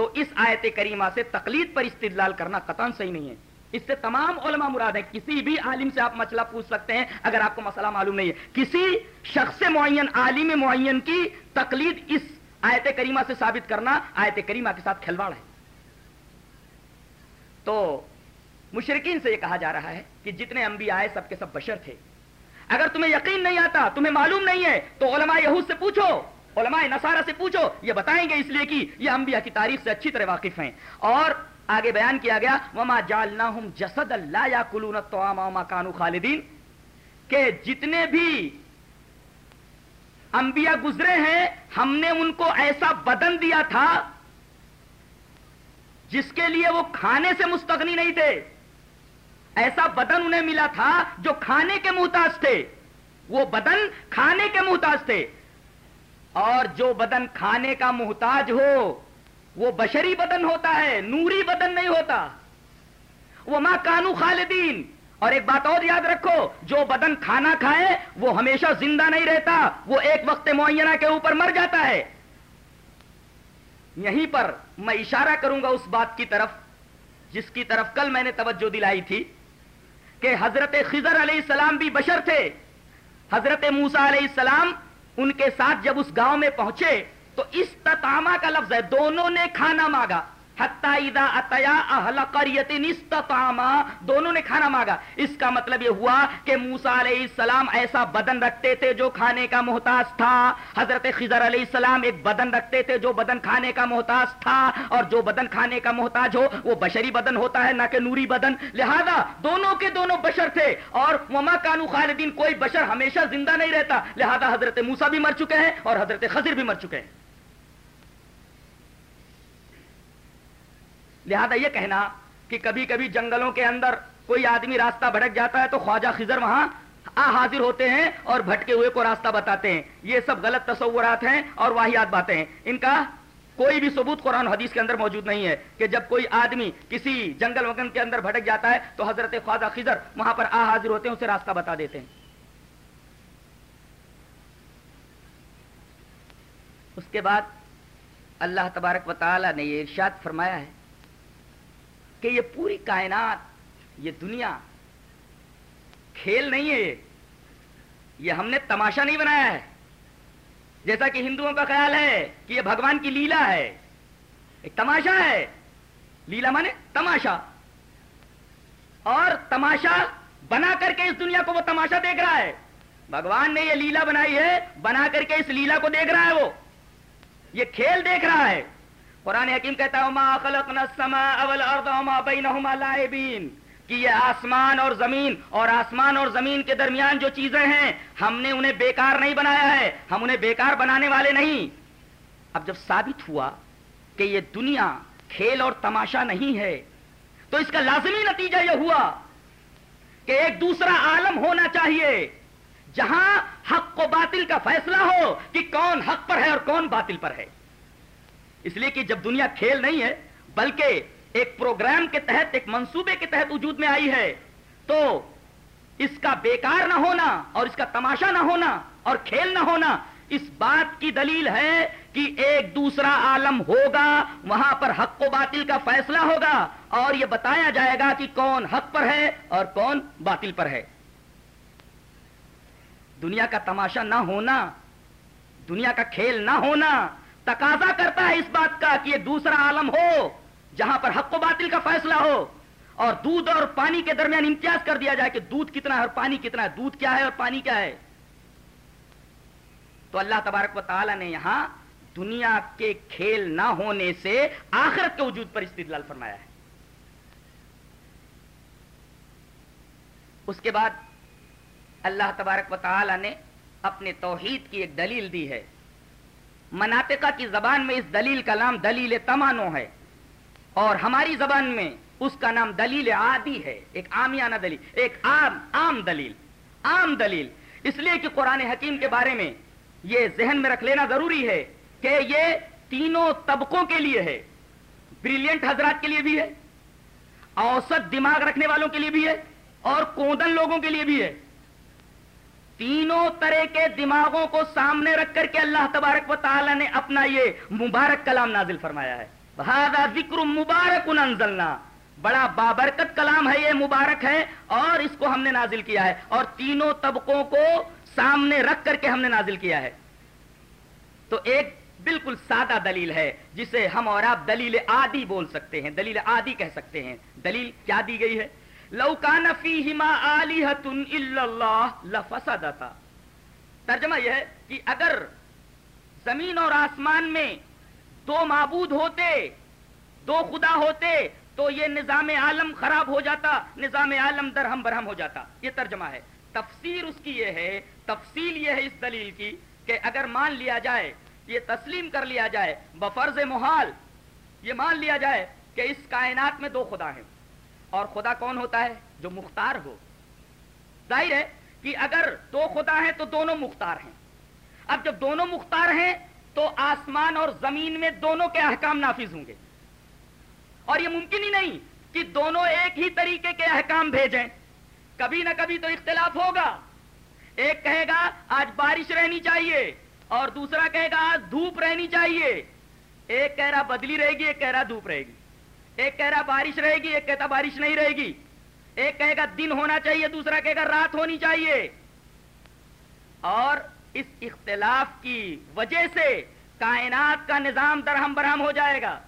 تو اس آیت کریمہ سے تقلید پر استدلال کرنا قطن صحیح نہیں ہے۔ اس سے تمام علماء مراد ہیں، کسی بھی عالم سے آپ مسئلہ پوچھ سکتے ہیں، اگر آپ کو مسئلہ معلوم نہیں ہے۔ کسی شخص معین، عالم معین کی تقلید اس آیت کریمہ سے ثابت کرنا آیت کریمہ کے ساتھ کھلواڑ ہے۔ تو مشرقین سے یہ کہا جا رہا ہے کہ جتنے انبیاء آئے سب کے سب بشر تھے۔ اگر تمہیں یقین نہیں آتا، تمہیں معلوم نہیں ہے، تو علماء یہود سے پوچھو۔ علماء نصارہ سے پوچھو، یہ بتائیں گے اس لیے کہ یہ انبیاء کی تاریخ سے اچھی طرح واقف ہیں۔ اور آگے بیان کیا گیا، وما جالناہم جسد اللہ یا کلون وما کانو خالدین کہ جتنے بھی انبیاء گزرے ہیں، ہم نے ان کو ایسا بدن دیا تھا جس کے لیے وہ کھانے سے مستغنی نہیں تھے۔ ایسا بدن انہیں ملا تھا جو کھانے کے محتاج تھے۔ وہ بدن کھانے کے محتاج تھے۔ اور جو بدن کھانے کا محتاج ہو، وہ بشری بدن ہوتا ہے، نوری بدن نہیں ہوتا۔ وہ ماں کانو خالدین۔ اور ایک بات اور یاد رکھو، جو بدن کھانا کھائے، وہ ہمیشہ زندہ نہیں رہتا، وہ ایک وقت معینہ کے اوپر مر جاتا ہے۔ یہیں پر میں اشارہ کروں گا اس بات کی طرف، جس کی طرف کل میں نے توجہ دلائی تھی، کہ حضرت خضر علیہ السلام بھی بشر تھے۔ حضرت موسا علیہ السلام ان کے ساتھ جب اس گاؤں میں پہنچے تو استطامہ کا لفظ ہے، دونوں نے کھانا مانگا۔ دونوں نے کھانا مانگا. اس کا مطلب یہ ہوا کہ موسا علیہ السلام ایسا بدن رکھتے تھے جو کھانے کا محتاج تھا. حضرت خضر علیہ السلام ایک بدن رکھتے تھے جو بدن کھانے کا محتاج تھا اور جو بدن کھانے کا محتاج ہو وہ بشری بدن ہوتا ہے، نہ کہ نوری بدن. لہذا دونوں کے دونوں بشر تھے اور وما کانو خالدین، کوئی بشر ہمیشہ زندہ نہیں رہتا. لہذا حضرت موسا بھی مر چکے ہیں اور حضرت خضر بھی مر چکے ہیں۔ لہذا یہ کہنا کہ کبھی کبھی جنگلوں کے اندر کوئی آدمی راستہ بھٹک جاتا ہے تو خواجہ خزر وہاں آ حاضر ہوتے ہیں اور بھٹکے ہوئے کو راستہ بتاتے ہیں۔ یہ سب غلط تصورات ہیں اور واحد باتیں ہیں۔ ان کا کوئی بھی ثبوت قرآن حدیث کے اندر موجود نہیں ہے کہ جب کوئی آدمی کسی جنگل وگن کے اندر بھٹک جاتا ہے تو حضرت خواجہ خزر وہاں پر آ حاضر ہوتے ہیں، اسے راستہ بتا دیتے ہیں۔ اس کے بعد اللہ تبارک و تعالی نے یہ ارشاد فرمایا ہے کہ یہ پوری کائنات، یہ دنیا کھیل نہیں ہے یہ۔ ہم نے تماشا نہیں بنایا ہے۔ جیسا کہ ہندوؤں کا خیال ہے کہ یہ بھگوان کی لیلا ہے۔ ایک تماشا ہے۔ لیلا مانے تماشا۔ اور تماشا بنا کر کے اس دنیا کو وہ تماشا دیکھ رہا ہے۔ بھگوان نے یہ لیلا بنائی ہے، بنا کر کے اس لیلا کو دیکھ رہا ہے وہ۔ یہ کھیل دیکھ رہا ہے۔ قرآن حکیم کہتا ہے، وما خلقنا السماء والارض وما بينهما لاعبين۔ کہ یہ آسمان اور زمین اور آسمان اور زمین کے درمیان جو چیزیں ہیں، ہم نے انہیں بیکار نہیں بنایا ہے، ہم انہیں بیکار بنانے والے نہیں۔ اب جب ثابت ہوا کہ یہ دنیا کھیل اور تماشا نہیں ہے، تو اس کا لازمی نتیجہ یہ ہوا کہ ایک دوسرا عالم ہونا چاہیے، جہاں حق و باطل کا فیصلہ ہو کہ کون حق پر ہے اور کون باطل پر ہے۔ اس لیے کہ جب دنیا کھیل نہیں ہے، بلکہ ایک پروگرام کے تحت، ایک منصوبے کے تحت وجود میں آئی ہے، تو اس کا بیکار نہ ہونا اور اس کا تماشا نہ ہونا اور کھیل نہ ہونا، اس بات کی دلیل ہے کہ ایک دوسرا عالم ہوگا، وہاں پر حق و باطل کا فیصلہ ہوگا اور یہ بتایا جائے گا کہ کون حق پر ہے اور کون باطل پر ہے۔ دنیا کا تماشا نہ ہونا، دنیا کا کھیل نہ ہونا تقاضا کرتا ہے اس بات کا کہ یہ دوسرا عالم ہو، جہاں پر حق و باطل کا فیصلہ ہو، اور دودھ اور پانی کے درمیان امتیاز کر دیا جائے کہ دودھ کتنا ہے اور پانی کتنا ہے، دودھ کیا ہے اور پانی کیا ہے۔ تو اللہ تبارک و تعالی نے یہاں دنیا کے کھیل نہ ہونے سے آخرت کے وجود پر استدلال فرمایا ہے۔ اس کے بعد اللہ تبارک و تعالی نے اپنے توحید کی ایک دلیل دی ہے۔ مناطقہ کی زبان میں اس دلیل کا نام دلیل تمانو ہے۔ اور ہماری زبان میں اس کا نام دلیل عادی ہے۔ ایک عامیانہ دلیل، ایک عام عام دلیل عام دلیل۔ اس لیے کہ قرآن حکیم کے بارے میں یہ ذہن میں رکھ لینا ضروری ہے کہ یہ تینوں طبقوں کے لیے ہے۔ بریلینٹ حضرات کے لیے بھی ہے، اوسط دماغ رکھنے والوں کے لیے بھی ہے اور کودن لوگوں کے لیے بھی ہے۔ تینوں طرح کے دماغوں کو سامنے رکھ کر کے اللہ تبارک و تعالی نے اپنا یہ مبارک کلام نازل فرمایا ہے۔ ذکر مبارک انزلنا۔ بڑا بابرکت کلام ہے یہ، مبارک ہے اور اس کو ہم نے نازل کیا ہے۔ اور تینوں طبقوں کو سامنے رکھ کر کے ہم نے نازل کیا ہے۔ تو ایک بالکل سادہ دلیل ہے، جسے ہم اور آپ دلیل آدی بول سکتے ہیں، دلیل آدی کہہ سکتے ہیں۔ دلیل کیا دی گئی ہے؟ لوکان لفسدتا۔ ترجمہ یہ ہے کہ اگر زمین اور آسمان میں دو معبود ہوتے، دو خدا ہوتے، تو یہ نظام عالم خراب ہو جاتا، نظام عالم درہم برہم ہو جاتا۔ یہ ترجمہ ہے۔ تفسیر اس کی یہ ہے، تفصیل یہ ہے اس دلیل کی کہ اگر مان لیا جائے، یہ تسلیم کر لیا جائے بفرض محال، یہ مان لیا جائے کہ اس کائنات میں دو خدا ہیں۔ اور خدا کون ہوتا ہے جو مختار ہو؟ ظاہر ہے کہ اگر دو خدا ہیں تو دونوں مختار ہیں۔ اب جب دونوں مختار ہیں تو آسمان اور زمین میں دونوں کے احکام نافذ ہوں گے۔ اور یہ ممکن ہی نہیں کہ دونوں ایک ہی طریقے کے احکام بھیجیں۔ کبھی نہ کبھی تو اختلاف ہوگا۔ ایک کہے گا، آج بارش رہنی چاہیے، اور دوسرا کہے گا، آج دھوپ رہنی چاہیے۔ ایک کہہ رہا بدلی رہے گی، ایک کہہ رہا دھوپ رہے گی۔ ایک کہہ رہا بارش رہے گی، ایک کہتا بارش نہیں رہے گی۔ ایک کہے گا دن ہونا چاہیے، دوسرا کہے گا رات ہونی چاہیے۔ اور اس اختلاف کی وجہ سے کائنات کا نظام درہم برہم ہو جائے گا۔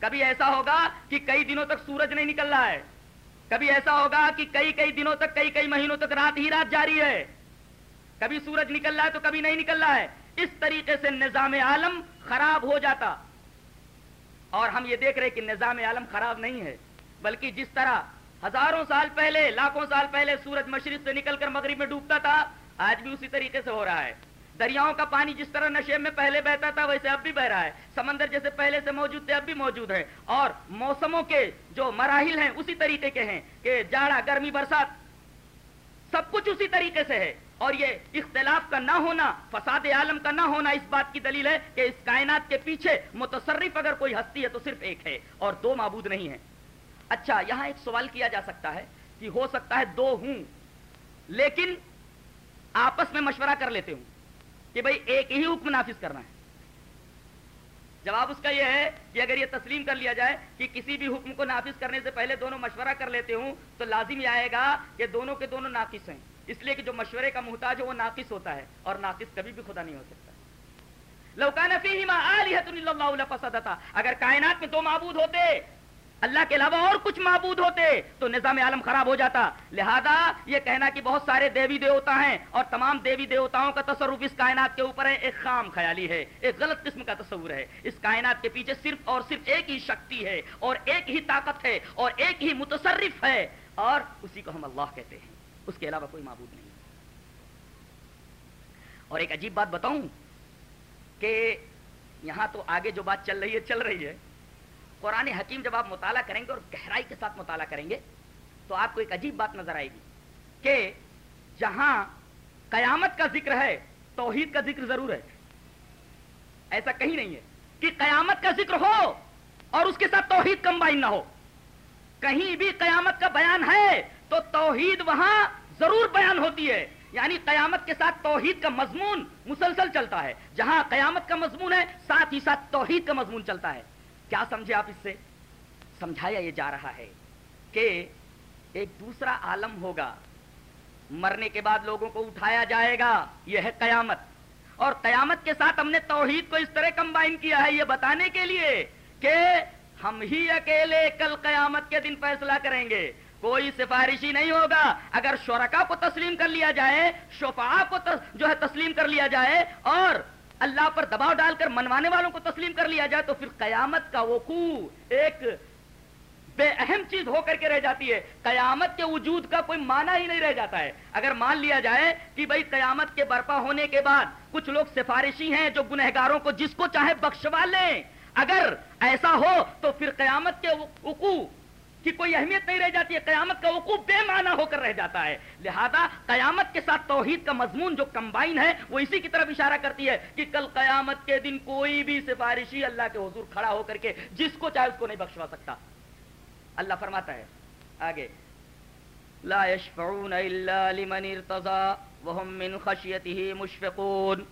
کبھی ایسا ہوگا کہ کئی دنوں تک سورج نہیں نکل رہا ہے۔ کبھی ایسا ہوگا کہ کئی کئی دنوں تک، کئی کئی مہینوں تک رات ہی رات جاری ہے۔ کبھی سورج نکل رہا ہے تو کبھی نہیں نکل رہا ہے۔ اس طریقے سے نظام عالم خراب ہو جاتا۔ اور ہم یہ دیکھ رہے کہ نظام عالم خراب نہیں ہے، بلکہ جس طرح ہزاروں سال پہلے، لاکھوں سال پہلے سورج مشرق سے نکل کر مغرب میں ڈوبتا تھا، آج بھی اسی طریقے سے ہو رہا ہے۔ دریاؤں کا پانی جس طرح نشے میں پہلے بہتا تھا، ویسے اب بھی بہ رہا ہے۔ سمندر جیسے پہلے سے موجود تھے، اب بھی موجود ہے اور موسموں کے جو مراحل ہیں، اسی طریقے کے ہیں کہ جاڑا، گرمی، برسات، سب کچھ اسی طریقے سے ہے۔ اور یہ اختلاف کا نہ ہونا، فساد عالم کا نہ ہونا اس بات کی دلیل ہے کہ اس کائنات کے پیچھے متصرف اگر کوئی ہستی ہے تو صرف ایک ہے اور دو معبود نہیں ہے اچھا یہاں ایک سوال کیا جا سکتا ہے کہ ہو سکتا ہے دو ہوں، لیکن آپس میں مشورہ کر لیتے ہوں کہ بھائی ایک ہی حکم نافذ کرنا ہے۔ جواب اس کا یہ ہے کہ اگر یہ تسلیم کر لیا جائے کہ کسی بھی حکم کو نافذ کرنے سے پہلے دونوں مشورہ کر لیتے ہوں تو لازم یہ آئے گا کہ دونوں کے دونوں ناقص ہیں۔ اس لیے کہ جو مشورے کا محتاج ہے وہ ناقص ہوتا ہے اور ناقص کبھی بھی خدا نہیں ہو سکتا۔ لوکان اگر کائنات میں دو معبود ہوتے، اللہ کے علاوہ اور کچھ معبود ہوتے، تو نظام عالم خراب ہو جاتا۔ لہذا یہ کہنا کہ بہت سارے دیوی دیوتا ہیں اور تمام دیوی دیوتاؤں کا تصرف اس کائنات کے اوپر ہے، ایک خام خیالی ہے، ایک غلط قسم کا تصور ہے۔ اس کائنات کے پیچھے صرف اور صرف ایک ہی شکتی ہے اور ایک ہی طاقت ہے اور ایک ہی متصرف ہے اور اسی کو ہم اللہ کہتے ہیں۔ اس کے علاوہ کوئی معبود نہیں اور ایک عجیب بات بتاؤں کہ یہاں تو آگے جو بات چل رہی ہے، چل رہی ہے۔ قرآن حکیم جب آپ مطالعہ کریں گے اور گہرائی کے ساتھ مطالعہ کریں گے، تو آپ کو ایک عجیب بات نظر آئے گی کہ جہاں قیامت کا ذکر ہے، توحید کا ذکر ضرور ہے۔ ایسا کہیں نہیں ہے کہ قیامت کا ذکر ہو اور اس کے ساتھ توحید کمبائن نہ ہو۔ کہیں بھی قیامت کا بیان ہے تو توحید وہاں ضرور بیان ہوتی ہے۔ یعنی قیامت کے ساتھ توحید کا مضمون مسلسل چلتا ہے۔ جہاں قیامت کا مضمون ہے، ساتھ ہی ساتھ توحید کا مضمون چلتا ہے۔ کیا سمجھے آپ اس سے؟ سمجھایا یہ جا رہا ہے کہ ایک دوسرا عالم ہوگا۔ مرنے کے بعد لوگوں کو اٹھایا جائے گا، یہ ہے قیامت۔ اور قیامت کے ساتھ ہم نے توحید کو اس طرح کمبائن کیا ہے یہ بتانے کے لیے کہ ہم ہی اکیلے کل قیامت کے دن فیصلہ کریں گے۔ کوئی سفارشی نہیں ہوگا۔ اگر شرکا کو تسلیم کر لیا جائے شفا کو جو ہے تسلیم کر لیا جائے اور اللہ پر دباؤ ڈال کر منوانے والوں کو تسلیم کر لیا جائے تو پھر قیامت کا وقوع ایک بے اہم چیز ہو کر کے رہ جاتی ہے۔ قیامت کے وجود کا کوئی معنی ہی نہیں رہ جاتا ہے۔ اگر مان لیا جائے کہ بھائی قیامت کے برپا ہونے کے بعد کچھ لوگ سفارشی ہیں جو گنہگاروں کو جس کو چاہے بخشوا لیں۔ اگر ایسا ہو تو پھر قیامت کے وقوع کی کوئی اہمیت نہیں رہ جاتی ہے، قیامت کا وقوع بے معنی ہو کر رہ جاتا ہے۔ لہذا قیامت کے ساتھ توحید کا مضمون جو کمبائن ہے، وہ اسی کی طرف اشارہ کرتی ہے کہ کل قیامت کے دن کوئی بھی سفارشی اللہ کے حضور کھڑا ہو کر کے جس کو چاہے اس کو نہیں بخشوا سکتا۔ اللہ فرماتا ہے، آگے۔ لا يشفعون الا لمن ارتضى وهم من خشيته مشفقون۔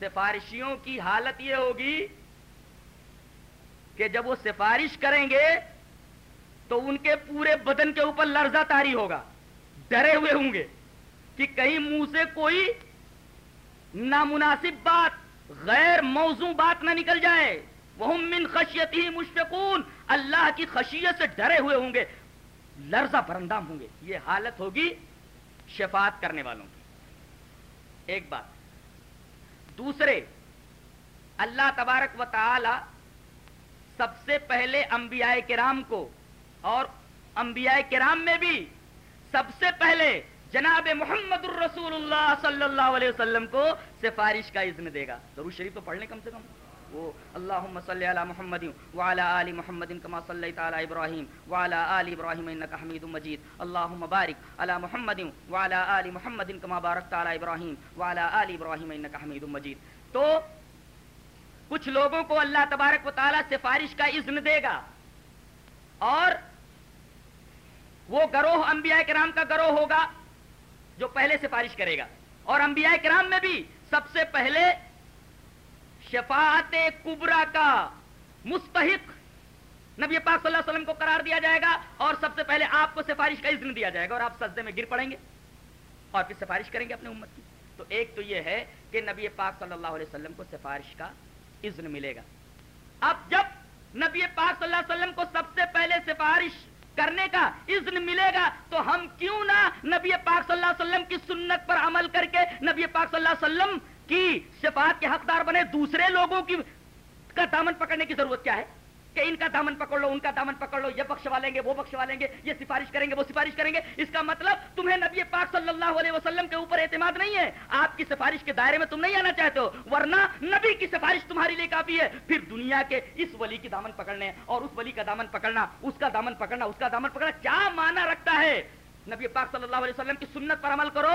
سفارشیوں کی حالت یہ ہوگی کہ جب وہ سفارش کریں گے تو ان کے پورے بدن کے اوپر لرزہ تاری ہوگا۔ ڈرے ہوئے ہوں گے کہ کہیں منہ سے کوئی نامناسب بات، غیر موضوع بات نہ نکل جائے۔ وہ من خشیت ہی مشفقون۔ اللہ کی خشیت سے ڈرے ہوئے ہوں گے، لرزہ برندام ہوں گے۔ یہ حالت ہوگی شفاعت کرنے والوں کی۔ ایک بات۔ دوسرے، اللہ تبارک و تعالی سب سے پہلے انبیاء کرام کو اور انبیاء کرام میں بھی سب سے پہلے جناب محمد الرسول اللہ صلی اللہ علیہ وسلم کو سفارش کا اذن دے گا۔ ضرور شریف تو پڑھنے کم سے کم۔ وہ اللہم صلی علی محمد وعلی آل محمد کما صلیت علی ابراہیم وعلی آل ابراہیم انکا حمید مجید۔ اللہم بارک علی محمد وعلی آل محمد کما بارکت علی ابراہیم وعلی آل ابراہیم انکا حمید مجید۔ تو کچھ لوگوں کو اللہ تبارک و تعالی سفارش کا اذن دے گا۔ اور وہ گروہ انبیاء کرام کا گروہ ہوگا جو پہلے سفارش کرے گا۔ اور انبیاء کرام میں بھی سب سے پہلے شفاعت کبرا کا مستحق نبی پاک صلی اللہ علیہ وسلم کو قرار دیا جائے گا اور سب سے پہلے آپ کو سفارش کا اذن دیا جائے گا اور آپ سجدے میں گر پڑیں گے اور پھر سفارش کریں گے اپنے امت کی۔ تو ایک تو یہ ہے کہ نبی پاک صلی اللہ علیہ وسلم کو سفارش کا اذن ملے گا۔ اب جب نبی پاک صلی اللہ علیہ وسلم کو سب سے پہلے سفارش کرنے کا اذن ملے گا تو ہم کیوں نہ نبی پاک صلی اللہ علیہ وسلم کی سنت پر عمل کر کے نبی پاک صلی اللہ علیہ وسلم کی شفاعت کے حقدار بنے دوسرے لوگوں کی کا دامن پکڑنے کی ضرورت کیا ہے؟ کہ ان کا دامن پکڑ لو، ان کا دامن پکڑ لو، یہ بخشوا لیں گے، وہ بخشوا لیں گے، یہ سفارش کریں گے، وہ سفارش کریں گے۔ اس کا مطلب تمہیں نبی پاک صلی اللہ علیہ وسلم کے اوپر اعتماد نہیں ہے۔ آپ کی سفارش کے دائرے میں تم نہیں آنا چاہتے ہو، ورنہ نبی کی سفارش تمہارے لیے کافی ہے۔ پھر دنیا کے اس ولی کی دامن پکڑنے اور اس ولی کا دامن پکڑنا، اس کا دامن پکڑنا، اس کا دامن پکڑنا کیا معنی رکھتا ہے؟ نبی پاک صلی اللہ علیہ وسلم کی سنت پر عمل کرو۔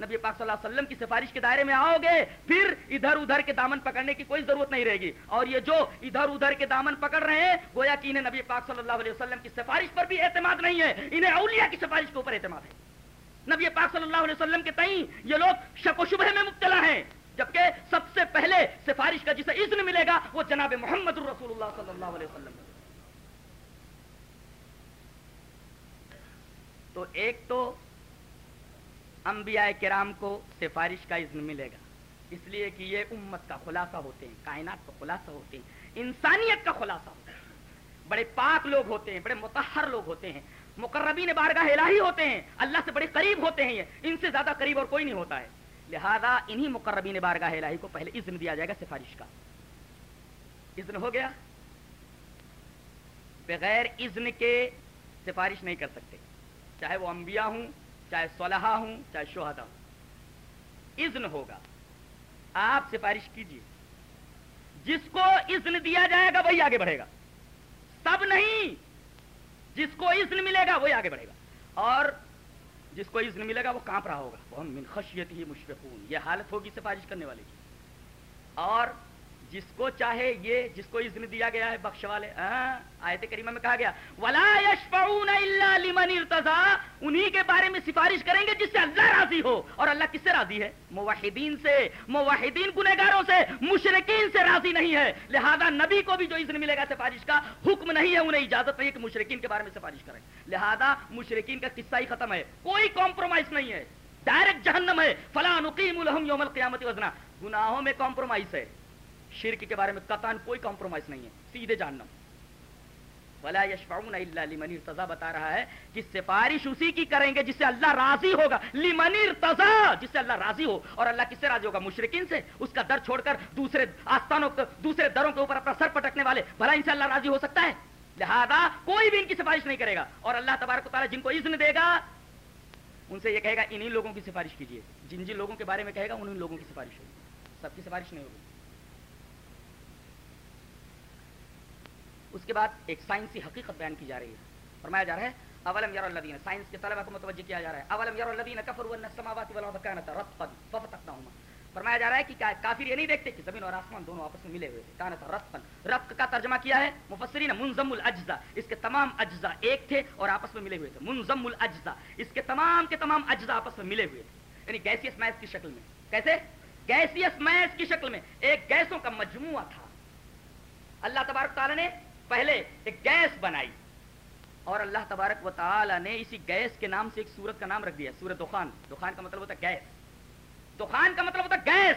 نبی پاک صلی اللہ علیہ وسلم کی سفارش کے دائرے میں آؤ گے، پھر ادھر ادھر کے دامن پکڑنے کی کوئی ضرورت نہیں رہے گی۔ اور یہ جو ادھر ادھر کے دامن پکڑ رہے ہیں، گویا کہ انہیں نبی پاک صلی اللہ علیہ وسلم کی سفارش پر بھی اعتماد نہیں ہے، انہیں اولیاء کی سفارش کے اوپر اعتماد ہے۔ نبی پاک صلی اللہ علیہ وسلم کے تئیں یہ لوگ شک و شبہ میں مبتلا ہیں، جبکہ سب سے پہلے سفارش کا جسے اذن ملے گا، وہ جناب محمد الرسول اللہ صلی اللہ علیہ وسلم۔ تو ایک تو انبیاء کرام کو سفارش کا اذن ملے گا۔ اس لیے کہ یہ امت کا خلاصہ ہوتے ہیں، کائنات کا خلاصہ ہوتے ہیں، انسانیت کا خلاصہ ہوتا ہے بڑے پاک لوگ ہوتے ہیں، بڑے متحر لوگ ہوتے ہیں۔ مقربین بارگاہ الہی ہوتے ہیں، اللہ سے بڑے قریب ہوتے ہیں یہ۔ ان سے زیادہ قریب اور کوئی نہیں ہوتا ہے۔ لہذا انہی مقربین بارگاہ الہی کو پہلے اذن دیا جائے گا سفارش کا۔ اذن ہو گیا۔ بغیر اذن کے سفارش نہیں کر سکتے۔ چاہے وہ انبیاء ہوں چاہے صلحہ ہوں، چاہے شہدا ہوں۔ اذن ہوگا۔ آپ سفارش کیجیے جس کو اذن دیا جائے گا، وہی آگے بڑھے گا۔ سب نہیں، جس کو اذن ملے گا، وہی آگے بڑھے گا۔ اور جس کو اذن ملے گا، وہ کانپ رہا ہوگا۔ وہ من خشیت ہی مشفقون۔ یہ حالت ہوگی سفارش کرنے والے کی۔ اور جس کو چاہے یہ، جس کو اذن دیا گیا ہے، بخش والے۔ ہاں، آیت کریمہ میں کہا گیا۔ ولا يشفعون الا لمن ارتضى۔ انہی کے بارے میں سفارش کریں گے جس سے اللہ راضی ہو۔ اور اللہ کس سے راضی ہے؟ موحدین سے، موحدین گنہگاروں سے، مشرکین سے راضی نہیں ہے۔ لہذا نبی کو بھی جو اذن ملے گا سفارش کا حکم نہیں ہے، انہیں اجازت نہیں ہے کہ مشرکین کے بارے میں سفارش کریں۔ لہذا مشرکین کا قصہ ہی ختم ہے۔ کوئی کمپرومائز نہیں ہے۔ ڈائریکٹ جہنم ہے۔ فلاں نقیم لهم یوم القیامت وزنا۔ گناہوں میں کمپرومائز ہے۔ شرک کے بارے میں قطعا کوئی کمپرومائز نہیں ہے، سیدھے جاننا ولا یشفعون الا لمن ارتضى، بتا رہا ہے کہ سفارش اسی کی کریں گے جس سے اللہ راضی ہوگا۔ لمن ارتضى، جس سے اللہ راضی ہو۔ اور اللہ کس سے راضی ہوگا؟ مشرکین سے۔ اس کا در چھوڑ کر دوسرے آستانوں دوسرے دروں کے اوپر اپنا سر پٹکنے والے، بھلا ان سے اللہ راضی ہو سکتا ہے۔ لہذا کوئی بھی ان کی سفارش نہیں کرے گا۔ اور اللہ تبارک و تعالی جن کو اذن دے گا، ان سے یہ کہے گا، انہی لوگوں کی سفارش کیجیے۔ جن جن لوگوں کے بارے میں کہے گا ان لوگوں کی سفارش ہوگی۔ سب کی سفارش نہیں ہوگی۔ اس کے بعد ایک سائنسی حقیقت بیان کی جا رہی ہے۔ فرمایا جا رہا ہے، اولم یر الذین، سائنس کے طلبہ کو متوجہ کیا جا رہا ہے۔ اولم یر الذین کفروا ان السماوات والارض كانتا رتقا ففتقناهما۔ فرمایا جا رہا ہے کہ کافر یہ نہیں دیکھتے کہ زمین اور آسمان دونوں آپس میں ملے ہوئے تھے۔ کانتا رتقا رتق کا ترجمہ کیا ہے؟ مفسرین منظم الاجزاء، اس کے تمام اجزاء ایک تھے اور آپس میں ملے ہوئے تھے۔ منظم الاجزاء، اس کے تمام کے تمام اجزاء آپس میں ملے ہوئے تھے۔ یعنی گیسیس میس کی شکل میں۔ کیسے؟ گیسیس میس کی شکل میں۔ ایک گیسوں کا مجموعہ تھا۔ اللہ تبارک تعالی نے پہلے ایک گیس بنائی۔ اور اللہ تبارک و تعالی نے اسی گیس کے نام سے ایک سورت کا نام رکھ دیا، سورت دخان دخان کا مطلب ہوتا ہے گیس۔ دخان کا مطلب ہوتا ہے گیس۔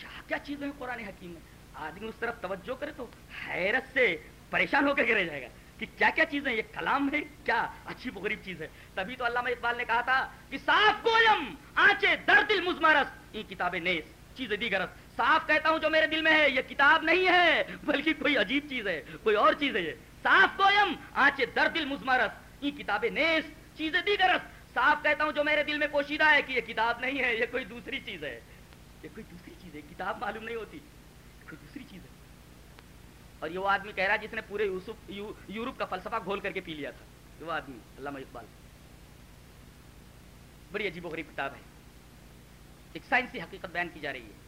کیا کیا چیزیں ہیں قرآن حکیم میں؟ آدمی اس طرف توجہ کرے تو حیرت سے پریشان ہو کر رہ جائے گا کہ کیا کیا چیزیں یہ کلام ہے؟ کیا اچھی غریب چیز ہے؟ تبھی تو علامہ اقبال نے کہا تھا کہ صاف گویم، آنچے در دل مزمرس یہ کتاب نیس چیز دیگرس صاف کہتا ہوں جو میرے دل میں ہے، یہ کتاب نہیں ہے، بلکہ کوئی عجیب چیز ہے، کوئی اور چیز ہے یہ۔ صاف گویم آنچے در دل مزمرس یہ کتاب نیس، چیز دیگرس صاف کہتا ہوں جو میرے دل میں پوشیدہ ہے کہ یہ کتاب نہیں ہے، یہ کوئی دوسری چیز ہے۔ یہ کوئی دوسری چیز ہے، کتاب معلوم نہیں ہوتی۔ کوئی دوسری چیز ہے۔ اور یہ وہ آدمی کہہ رہا جس نے پورے یوسف یورپ کا فلسفہ گھول کر کے پی لیا تھا۔ وہ آدمی، علامہ اقبال۔ بڑی عجیب و غریب کتاب ہے۔ ایک سائنسی حقیقت بیان کی جا رہی ہے۔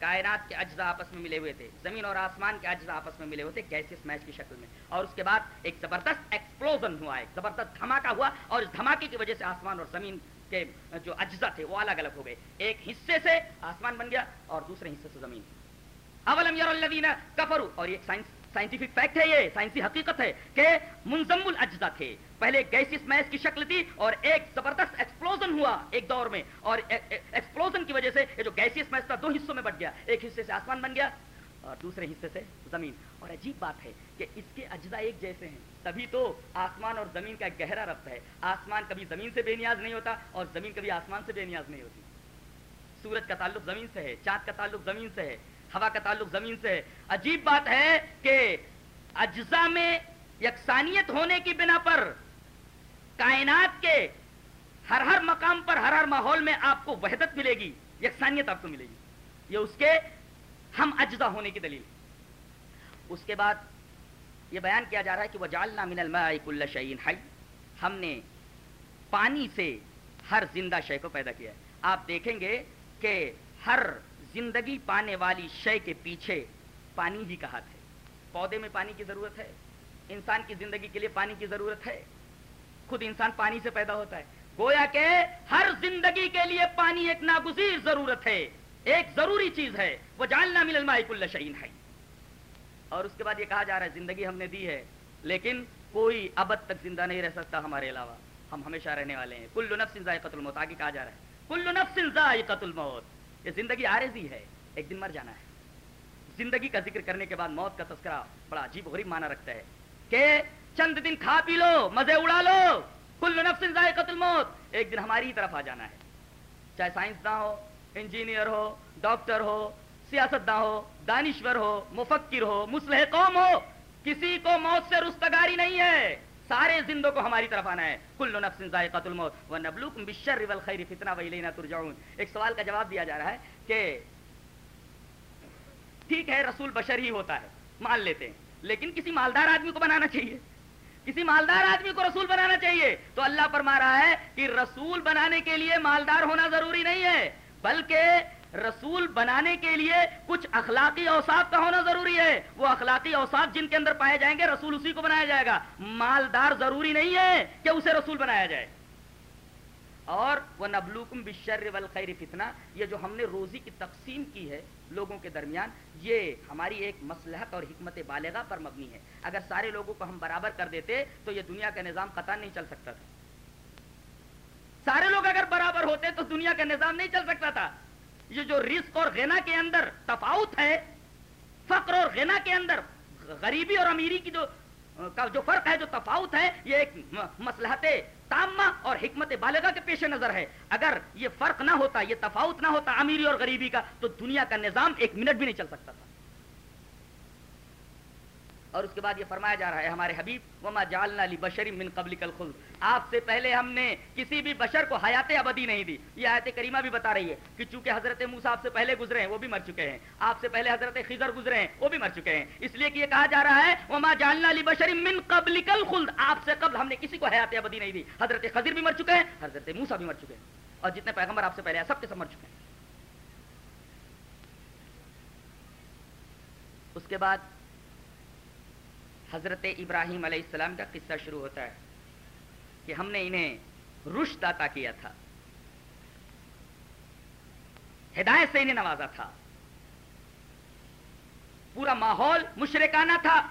کائنات کے اجزاء آپس میں ملے ہوئے تھے، زمین اور آسمان کے اجزاء آپس میں ملے ہوئے تھے گیسیس میچ کی شکل میں۔ اور اس کے بعد ایک زبردست ایکسپلوژن ہوا، ایک زبردست دھماکہ ہوا، اور اس دھماکے کی وجہ سے آسمان اور زمین کے جو اجزاء تھے وہ الگ الگ ہو گئے۔ ایک حصے سے آسمان بن گیا اور دوسرے حصے سے زمین۔ اولم یر الذین کفروا، اور یہ سائنس سائنٹیفک فیکٹ ہے یہ سائنسی حقیقت ہے کہ منظم الاجزا تھے۔ پہلے گیسس میس کی شکل تھی اور ایک زبردست ایکسپلوژن ہوا ایک دور میں اور e- e- ایکسپلوژن کی وجہ سے یہ جو گیسس میس تھا دو حصوں میں بٹ گیا۔ ایک حصے سے آسمان بن گیا اور دوسرے حصے سے زمین۔ اور عجیب بات ہے کہ اس کے اجزاء ایک جیسے ہیں۔ تبھی تو آسمان اور زمین کا ایک گہرا ربط ہے۔ آسمان کبھی زمین سے بے نیاز نہیں ہوتا اور زمین کبھی آسمان سے بے نیاز نہیں ہوتی۔ سورج کا تعلق زمین سے ہے، چاند کا تعلق زمین سے ہے، ہوا کا تعلق زمین سے ہے۔ عجیب بات ہے کہ اجزاء میں یکسانیت ہونے کی بنا پر کائنات کے ہر ہر مقام پر، ہر ہر ماحول میں آپ کو وحدت ملے گی، یکسانیت آپ کو ملے گی۔ یہ اس کے ہم اجزا ہونے کی دلیل۔ اس کے بعد یہ بیان کیا جا رہا ہے کہ وہ جالنا من الماء کل شعین حی ہم نے پانی سے ہر زندہ شے کو پیدا کیا ہے۔ آپ دیکھیں گے کہ ہر زندگی پانے والی شے کے پیچھے پانی ہی کا ہاتھ ہے۔ پودے میں پانی کی ضرورت ہے۔ انسان کی زندگی کے لیے پانی کی ضرورت ہے۔ خود انسان پانی سے پیدا ہوتا ہے۔ گویا کہ ہر زندگی کے لیے پانی ایک ناگزیر ضرورت ہے، ایک ضروری چیز ہے، وہ جاننا مل الماء شعین ہے۔ اور اس کے بعد یہ کہا جا رہا ہے، زندگی ہم نے دی ہے، لیکن کوئی ابد تک زندہ نہیں رہ سکتا ہمارے علاوہ۔ ہم ہمیشہ رہنے والے ہیں۔ کل نفس ذائقۃ الموت، آگے کہا جا رہا ہے۔ کل نفس ذائقۃ الموت۔ یہ زندگی عارضی ہے، ایک دن مر جانا ہے۔ زندگی کا ذکر کرنے کے بعد موت کا تذکرہ بڑا عجیب غریب مانا رکھتا ہے کہ چند دن کھا پی لو، مزے اڑا لو۔ کل نفس ذائقۃ الموت۔ ایک دن ہماری ہی طرف آ جانا ہے۔ چاہے سائنسداں ہو، انجینئر ہو، ڈاکٹر ہو، سیاستداں ہو، دانشور ہو، مفکر ہو مسلح قوم ہو، کسی کو موت سے رستگاری نہیں ہے۔ سارے زندوں کو ہماری طرف آنا ہے۔ کل نفس ذائقۃ الموت۔ ونبلوکم بالشر والخیر فتنہ والینا ترجعون۔ ایک سوال کا جواب دیا جا رہا ہے کہ ٹھیک ہے، رسول بشر ہی ہوتا ہے، مان لیتے ہیں، لیکن کسی مالدار آدمی کو بنانا چاہیے۔ کسی مالدار آدمی کو رسول بنانا چاہیے۔ تو اللہ پر مارا ہے کہ رسول بنانے کے لیے مالدار ہونا ضروری نہیں ہے، بلکہ رسول بنانے کے لیے کچھ اخلاقی اوساف کا ہونا ضروری ہے۔ وہ اخلاقی اوساف جن کے اندر پائے جائیں گے، رسول اسی کو بنایا جائے گا۔ مالدار ضروری نہیں ہے کہ اسے رسول بنایا جائے۔ اور وہ نبلوکم بشر والخیر فتنہ یہ جو ہم نے روزی کی تقسیم کی ہے لوگوں کے درمیان، یہ ہماری ایک مسلحت اور حکمت بالغہ پر مبنی ہے۔ اگر سارے لوگوں کو ہم برابر کر دیتے تو یہ دنیا کا نظام قطع نہیں چل سکتا تھا۔ سارے لوگ اگر برابر ہوتے تو دنیا کا نظام نہیں چل سکتا تھا۔ یہ جو رزق اور غنا کے اندر تفاوت ہے، فقر اور غنا کے اندر غریبی اور امیری کی جو، کا جو فرق ہے، جو تفاوت ہے، یہ ایک مسلحت اور حکمت بالغہ کے پیش نظر ہے۔ اگر یہ فرق نہ ہوتا، یہ تفاوت نہ ہوتا، امیری اور غریبی کا، تو دنیا کا نظام ایک منٹ بھی نہیں چل سکتا۔ تھا اور اس کے بعد یہ فرمایا جا رہا ہے، ہمارے حبیب، وما جالنا علی بشری من قبل کل آپ سے پہلے ہم نے کسی بھی بشر کو حیات ابدی نہیں دی۔ یہ آیت کریمہ بھی بتا رہی ہے کہ چونکہ حضرت موسا آپ سے پہلے گزرے ہیں، وہ بھی مر چکے ہیں۔ آپ سے پہلے حضرت خضر گزرے ہیں، وہ بھی مر چکے ہیں۔ اس لیے کہ یہ کہا جا رہا ہے، وما جالنا علی بشری من قبل کل خلد آپ سے قبل ہم نے کسی کو حیات ابدی نہیں دی۔ حضرت خضر بھی مر چکے ہیں، حضرت موسا بھی مر چکے ہیں۔ اور جتنے پیغمبر آپ سے پہلے ہیں، سب کے سب مر چکے ہیں۔ اس کے بعد حضرت ابراہیم علیہ السلام کا قصہ شروع ہوتا ہے کہ ہم نے انہیں رشت عطا کیا تھا۔ ہدایت سے انہیں نوازا تھا۔ پورا ماحول مشرکانہ تھا۔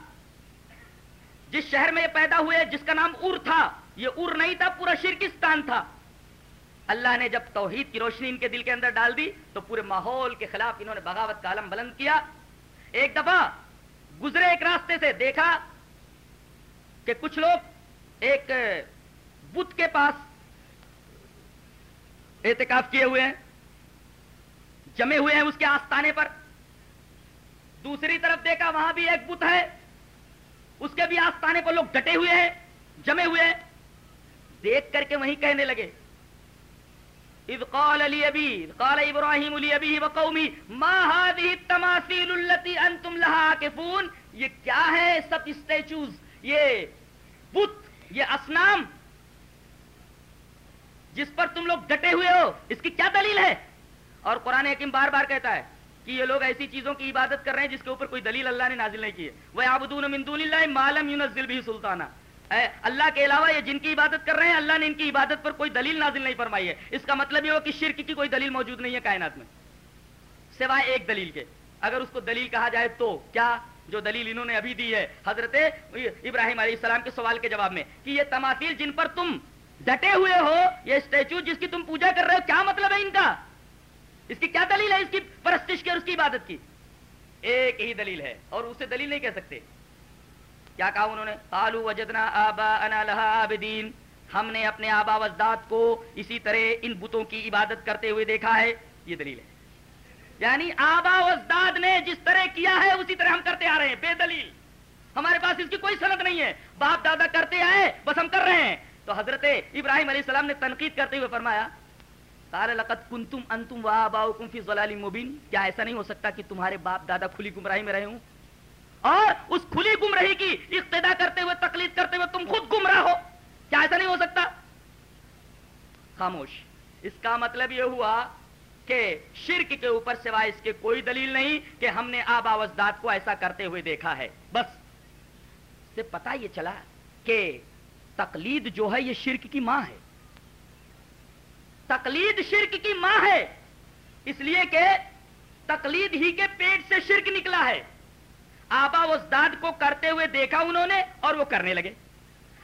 جس شہر میں یہ پیدا ہوئے، جس کا نام ار تھا، یہ ار نہیں تھا، پورا شرکستان تھا۔ اللہ نے جب توحید کی روشنی ان کے دل کے اندر ڈال دی، تو پورے ماحول کے خلاف انہوں نے بغاوت کا علم بلند کیا۔ ایک دفعہ گزرے ایک راستے سے دیکھا کہ کچھ لوگ ایک بت کے پاس احتکاف کیے ہوئے ہیں، جمے ہوئے ہیں اس کے آستانے پر۔ دوسری طرف دیکھا، وہاں بھی ایک بت ہے، اس کے بھی آستانے پر لوگ ڈٹے ہوئے ہیں، جمے ہوئے ہیں۔ دیکھ کر کے وہیں کہنے لگے، اذ قال لي ابي قال ابراهيم لابيه وقومي ما هذه التماثيل التي انتم لها عاكفون یہ کیا ہے سب اسٹیچوز؟ یہ بت، یہ اسنام جس پر تم لوگ ڈٹے ہوئے ہو، اس کی کیا دلیل ہے؟ اور قرآن حکیم بار بار کہتا ہے کہ یہ لوگ ایسی چیزوں کی عبادت کر رہے ہیں جس کے اوپر کوئی دلیل اللہ نے نازل نہیں کی ہے۔ وہ آبدون من دون اللہ مالم ينزل به سلطانہ اے اللہ کے علاوہ یہ جن کی عبادت کر رہے ہیں، اللہ نے ان کی عبادت پر کوئی دلیل نازل نہیں فرمائی ہے۔ اس کا مطلب یہ ہو کہ شرک کی کوئی دلیل موجود نہیں ہے کائنات میں، سوائے ایک دلیل کے۔ اگر اس کو دلیل کہا جائے تو کیا جو دلیل انہوں نے ابھی دی ہے حضرت ابراہیم علیہ السلام کے سوال کے جواب میں کہ یہ تماثیل جن پر تم ڈٹے ہوئے ہو، یہ اسٹیچو جس کی تم پوجا کر رہے ہو، کیا مطلب ہے ان کا؟ اس کی کیا دلیل ہے اس کی پرستش کی اور اس کی عبادت کی؟ ایک ہی دلیل ہے اور اسے دلیل نہیں کہہ سکتے۔ کیا کہا انہوں نے؟ قالوا وجدنا آباءنا لها عابدین۔ ہم نے اپنے آبا وزداد کو اسی طرح ان بتوں کی عبادت کرتے ہوئے دیکھا ہے۔ یہ دلیل ہے۔ یعنی آبا وزداد نے جس طرح کیا ہے، اسی طرح ہم کرتے آ رہے ہیں، بے دلیل۔ ہمارے پاس اس کی کوئی سند نہیں ہے۔ باپ دادا کرتے آئے، بس ہم کر رہے ہیں۔ تو حضرت ابراہیم علیہ السلام نے تنقید کرتے ہوئے فرمایا، قال لقد کنتم انتم وآباؤکم فی ضلال مبین۔ کیا ایسا نہیں ہو سکتا کہ تمہارے باپ دادا کھلی گمراہی میں رہے ہوں؟ اور اس کھلی گمراہی کی اقتدا کرتے ہوئے، تقلید کرتے ہوئے تم خود گمراہ ہو۔ کیا ایسا نہیں ہو سکتا؟ خاموش۔ اس کا مطلب یہ ہوا کہ شرک کے اوپر سوائے اس کے کوئی دلیل نہیں کہ ہم نے آبا وزداد کو ایسا کرتے ہوئے دیکھا ہے۔ بس۔ سے پتا یہ چلا کہ تقلید جو ہے یہ شرک کی ماں ہے۔ تقلید شرک کی ماں ہے۔ اس لیے کہ تقلید ہی کے پیٹ سے شرک نکلا ہے۔ آبا ازداد کو کرتے ہوئے دیکھا انہوں نے اور وہ کرنے لگے۔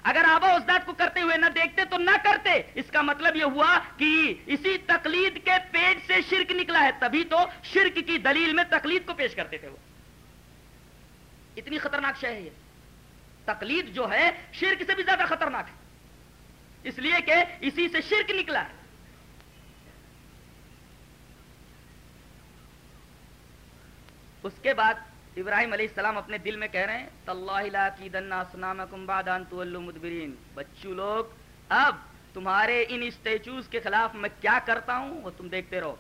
اگر آبا ازداد کو کرتے ہوئے نہ دیکھتے تو نہ کرتے۔ اس کا مطلب یہ ہوا کہ اسی تقلید کے پیٹ سے شرک نکلا ہے، تبھی تو شرک کی دلیل میں تقلید کو پیش کرتے تھے وہ۔ اتنی خطرناک شہ ہے یہ۔ تقلید جو ہے، شرک سے بھی زیادہ خطرناک ہے۔ اس لیے کہ اسی سے شرک نکلا ہے۔ اس کے بعد ابراہیم علیہ السلام اپنے دل میں کہہ رہے ہیں مدبرین. بچو لوگ، اب تمہارے ان اسٹیچوز کے خلاف میں کیا کرتا ہوں؟ وہ تم دیکھتے رہو۔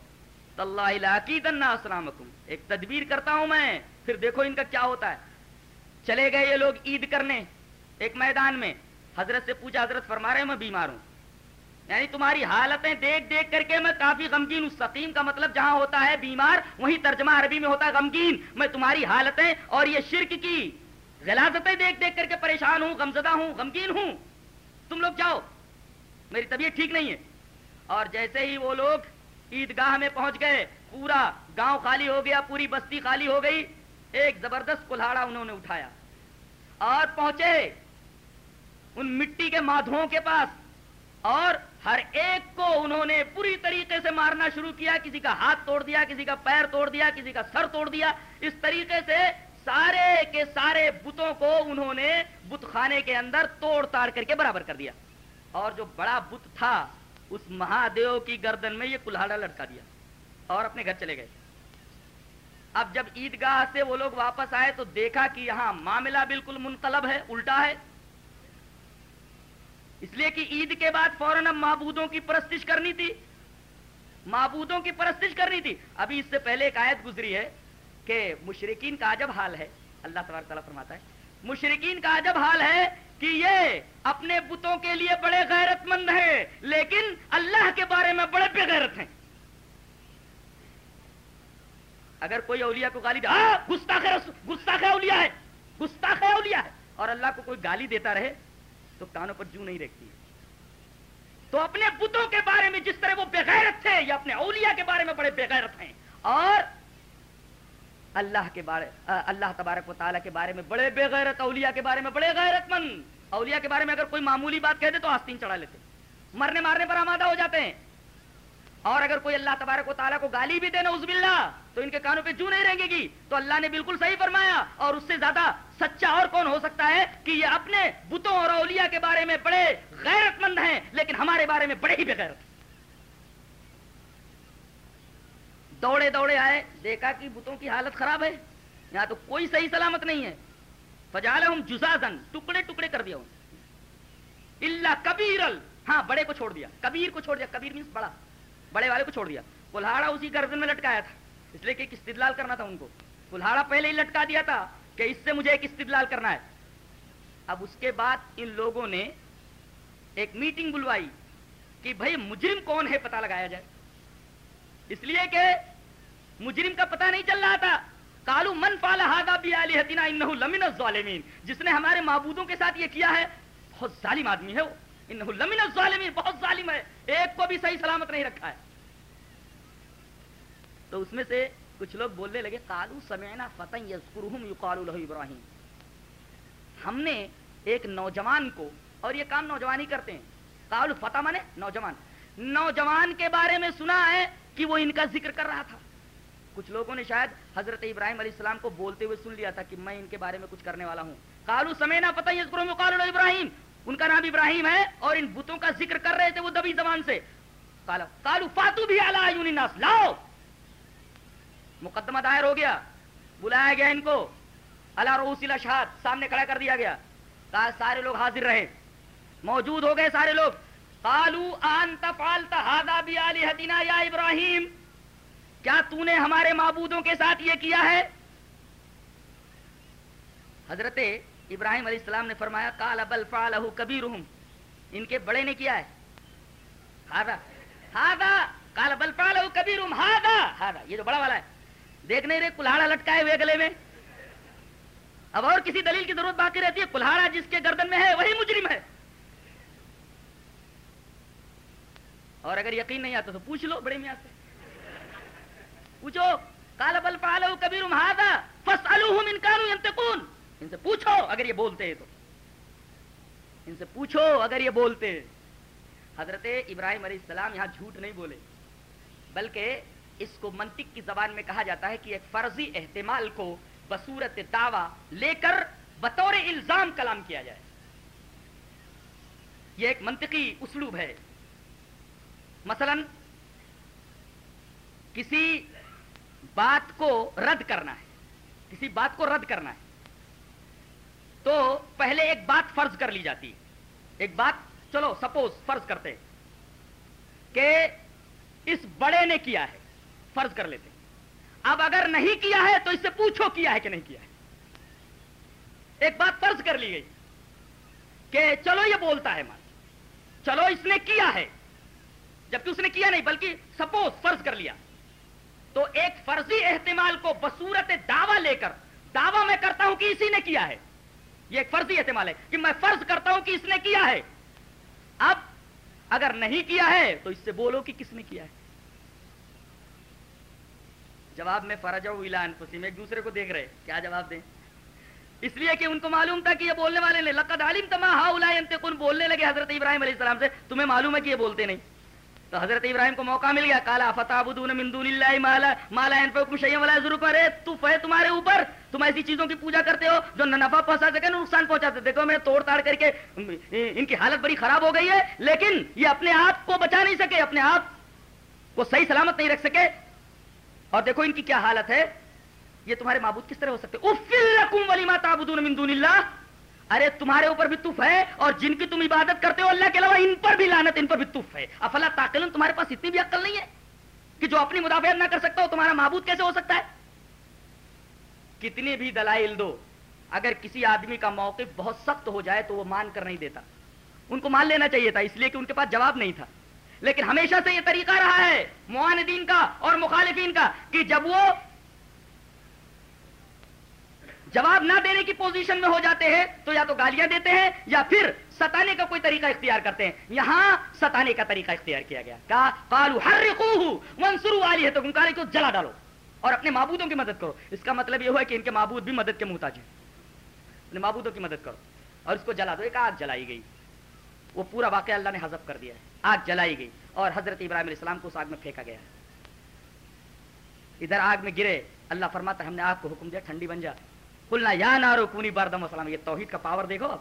اسلام ایک تدبیر کرتا ہوں میں، پھر دیکھو ان کا کیا ہوتا ہے۔ چلے گئے یہ لوگ عید کرنے، ایک میدان میں۔ حضرت سے پوچھا، حضرت فرما رہے ہیں، میں بیمار ہوں۔ یعنی تمہاری حالتیں دیکھ دیکھ کر کے میں کافی غمگین ہوں۔ سقیم کا مطلب جہاں ہوتا ہے بیمار، وہیں ترجمہ عربی میں ہوتا ہے غمگین۔ میں تمہاری حالتیں اور یہ شرک کی غلازتیں دیکھ دیکھ کر کے پریشان ہوں، غمزدہ ہوں، غمگین ہوں۔ تم لوگ جاؤ۔ میری طبیعت ٹھیک نہیں ہے۔ اور جیسے ہی وہ لوگ عیدگاہ میں پہنچ گئے، پورا گاؤں خالی ہو گیا، پوری بستی خالی ہو گئی، ایک زبردست کلاڑا انہوں نے اٹھایا۔ اور پہنچے ان مٹی کے مادھوؤں کے پاس۔ اور ہر ایک کو انہوں نے پوری طریقے سے مارنا شروع کیا، کسی کا ہاتھ توڑ دیا، کسی کا پیر توڑ دیا، کسی کا سر توڑ دیا۔ اس طریقے سے سارے کے سارے بتوں کو انہوں نے بت خانے کے اندر توڑ تاڑ کر کے برابر کر دیا۔ اور جو بڑا بت تھا، اس مہادیو کی گردن میں یہ کلاڑا لٹکا دیا۔ اور اپنے گھر چلے گئے۔ اب جب عیدگاہ سے وہ لوگ واپس آئے تو دیکھا کہ یہاں معاملہ بالکل منقلب ہے، الٹا ہے۔ اس لیے کہ عید کے بعد فوراً اب معبودوں کی پرستش کرنی تھی۔ معبودوں کی پرستش کرنی تھی۔ ابھی اس سے پہلے ایک آیت گزری ہے کہ مشرقین کا عجب حال ہے۔ اللہ تبارک تعالیٰ فرماتا ہے۔ مشرقین کا عجب حال ہے کہ یہ اپنے بتوں کے لیے بڑے غیرت مند ہیں لیکن اللہ کے بارے میں بڑے بے غیرت ہیں۔ اگر کوئی اولیاء کو گالی ہاں، گستاخ گستاخ اولیاء ہے گستاخ اولیاء ہے اور اللہ کو کوئی گالی دیتا رہے تو کانوں پر جو نہیں رکھتی تو اپنے بتوں کے بارے میں جس طرح وہ بےغیرت تھے یا اپنے اولیاء کے بارے میں بڑے بےغیرت ہیں، اور اللہ کے بارے، اللہ تبارک و تعالیٰ کے بارے میں بڑے بےغیرت اولیاء کے بارے میں بڑے غیرت مند۔ اولیاء کے بارے میں اگر کوئی معمولی بات کہہ دے تو آستین چڑھا لیتے۔ مرنے مارنے پر آمادہ ہو جاتے ہیں۔ اور اگر کوئی اللہ تبارک و تعالیٰ کو گالی بھی دینا عزب اللہ تو ان کے کانوں پہ جو نہیں رہیں گی۔ تو اللہ نے بالکل صحیح فرمایا۔ اور اس سے زیادہ سچا اور کون ہو سکتا ہے کہ یہ اپنے بتوں اور اولیاء کے بارے میں بڑے غیرت مند ہیں، لیکن ہمارے بارے میں بڑے ہی بغیرت دوڑے دوڑے آئے، دیکھا کہ بتوں کی حالت خراب ہے۔ یہاں تو کوئی صحیح سلامت نہیں ہے۔ فجال ہم جزازن ٹکڑے ٹکڑے کر دیا اللہ کبیر ہاں بڑے کو چھوڑ دیا۔ کبیر کو چھوڑ دیا، کبیر مینس بڑا۔ بڑے والے کو چھوڑ دیا۔ کلہاڑا اسی گردن میں لٹکایا تھا۔ اس لیے کہ ایک استدلال کرنا تھا ان کو۔ کلہاڑا پہلے ہی لٹکا دیا تھا کہ اس سے مجھے ایک استدلال کرنا ہے۔ اب اس کے بعد ان لوگوں نے ایک میٹنگ بلوائی کہ بھائی مجرم کون ہے پتا لگایا جائے۔ اس لیے کہ مجرم کا پتہ نہیں چل رہا تھا۔ کالو من فالا لمن الظالمین۔ جس نے ہمارے معبودوں کے ساتھ یہ کیا ہے۔ بہت ظالم آدمی ہے وہ۔ انہو لمن الظالمین، بہت ظالم ہے۔ ایک کو بھی صحیح سلامت نہیں رکھا ہے۔ تو اس میں سے کچھ لوگ بولنے لگے کالو سمینا فتح یذکرہم یقالو لہو ابراہیم ہم نے ایک نوجوان کو، اور یہ کام نوجوان ہی کرتے ہیں۔ کالو فتح مانے؟ نوجوان۔ نوجوان کے بارے میں سنا ہے کہ وہ ان کا ذکر کر رہا تھا۔ کچھ لوگوں نے شاید حضرت ابراہیم علیہ السلام کو بولتے ہوئے سن لیا تھا کہ میں ان کے بارے میں کچھ کرنے والا ہوں۔ کالو سمینا پتہ کالو ابراہیم ان کا نام ابراہیم ہے اور ان بتوں کا ذکر کر رہے تھے وہ دبی زبان سے۔ کالو فاتو بھی لاؤ! مقدمہ دائر ہو گیا۔ بلایا گیا ان کو۔ اللہ روس الاشہاد سامنے کھڑا کر دیا گیا۔ کہا، سارے لوگ حاضر رہے۔ موجود ہو گئے سارے لوگ۔ کالو آنتا پالتا ہادا بھی یا ابراہیم۔ کیا تو نے ہمارے معبودوں کے ساتھ یہ کیا ہے؟ حضرت ابراہیم علیہ السلام نے فرمایا کال ابل فالہ کبیر ان کے بڑے نے کیا ہے؟ ہادا ہادا کال ابل فالہ کبیر ہادا ہادا یہ جو بڑا والا ہے۔ دیکھ نہیں رہے کلاڑا لٹکائے ہوئے گلے میں۔ اب اور کسی دلیل کی ضرورت باقی رہتی ہے کلاڑا جس کے گردن میں ہے، وہی مجرم ہے۔ اور اگر یقین نہیں آتا تو پوچھ لو بڑے میاں سے۔ پوچھو کال بل پالو کبیر ان سے پوچھو اگر یہ بولتے ہیں تو۔ ان سے پوچھو اگر یہ بولتے حضرت ابراہیم علیہ السلام یہاں جھوٹ نہیں بولے، بلکہ اس کو منطق کی زبان میں کہا جاتا ہے کہ ایک فرضی احتمال کو بصورت دعوی لے کر بطور الزام کلام کیا جائے۔ یہ ایک منطقی اسلوب ہے۔ مثلا کسی بات کو رد کرنا ہے۔ کسی بات کو رد کرنا ہے۔ تو پہلے ایک بات فرض کر لی جاتی۔ ایک بات، چلو، سپوز فرض کرتے کہ اس بڑے نے کیا ہے۔ فرض کر لیتے اب اگر نہیں کیا ہے تو اس سے پوچھو کیا ہے کہ نہیں کیا ہے۔ ایک بات فرض کر لی گئی کہ چلو یہ بولتا ہے مان چلو اس نے کیا ہے۔ جبکہ اس نے کیا نہیں، بلکہ سپوز فرض کر لیا۔ تو ایک فرضی احتمال کو بصورت دعوی لے کر، دعوی میں کرتا ہوں کہ اسی نے کیا ہے۔ یہ ایک فرضی احتمال ہے کہ میں فرض کرتا ہوں کہ اس نے کیا ہے۔ اب اگر نہیں کیا ہے تو اس سے بولو کہ کس نے کیا ہے۔ جواب میں فرج انفسی میں ایک دوسرے کو دیکھ رہے کیا جواب دیں؟ اس لیے کہ ان کو معلوم تھا کہ یہ بولنے والے نے، لقد علم تما ہا بولنے لگے حضرت ابراہیم علیہ السلام سے، تمہیں معلوم ہے کہ یہ بولتے نہیں۔ تو حضرت ابراہیم کو موقع مل گیا کالا فتح مالا مالا ارے ہے تمہارے اوپر۔ تم ایسی چیزوں کی پوجا کرتے ہو جو نہ نفع پہنچا سکے، نہ نقصان پہنچا سکتے دیکھو، میں توڑ تاڑ کر کے ان کی حالت بڑی خراب ہو گئی ہے، لیکن یہ اپنے آپ کو بچا نہیں سکے، اپنے آپ کو صحیح سلامت نہیں رکھ سکے۔ اور دیکھو ان کی کیا حالت ہے؟ یہ تمہارے معبود کس طرح ہو سکتے؟ من دون اللہ۔ ارے، تمہارے اوپر بھی تف ہے اور جن کی تم عبادت کرتے ہو اللہ کے علاوہ ان پر بھی لانت ان پر بھی تف ہے۔ افلا تاقل تمہارے پاس اتنی بھی عقل نہیں ہے کہ جو اپنی مدافعت نہ کر سکتا ہو، تمہارا معبود کیسے ہو سکتا ہے؟ کتنی بھی دلائل دو۔ اگر کسی آدمی کا موقف بہت سخت ہو جائے تو وہ مان کر نہیں دیتا۔ ان کو مان لینا چاہیے تھا، اس لیے کہ ان کے پاس جواب نہیں تھا۔ لیکن ہمیشہ سے یہ طریقہ رہا ہے معاندین کا اور مخالفین کا کہ جب وہ جواب نہ دینے کی پوزیشن میں ہو جاتے ہیں تو یا تو گالیاں دیتے ہیں یا پھر ستانے کا کوئی طریقہ اختیار کرتے ہیں۔ یہاں ستانے کا طریقہ اختیار کیا گیا۔ کہا والی ہے تو کو جلا ڈالو اور اپنے معبودوں کی مدد کرو۔ اس کا مطلب یہ ہوا کہ ان کے معبود بھی مدد کے محتاج ہیں۔ اپنے معبودوں کی مدد کرو اور اس کو جلا دو۔ ایک آگ جلائی گئی۔ وہ پورا واقعہ اللہ نے حذف کر دیا ہے۔ آگ جلائی گئی اور حضرت ابراہیم علیہ السلام کو اس آگ میں پھینکا گیا۔ ادھر آگ میں گرے، اللہ فرماتا ہم نے آگ کو حکم دیا، ٹھنڈی بن جا۔ کلنا یا نارو کونی باردم وسلام یہ توحید کا پاور دیکھو۔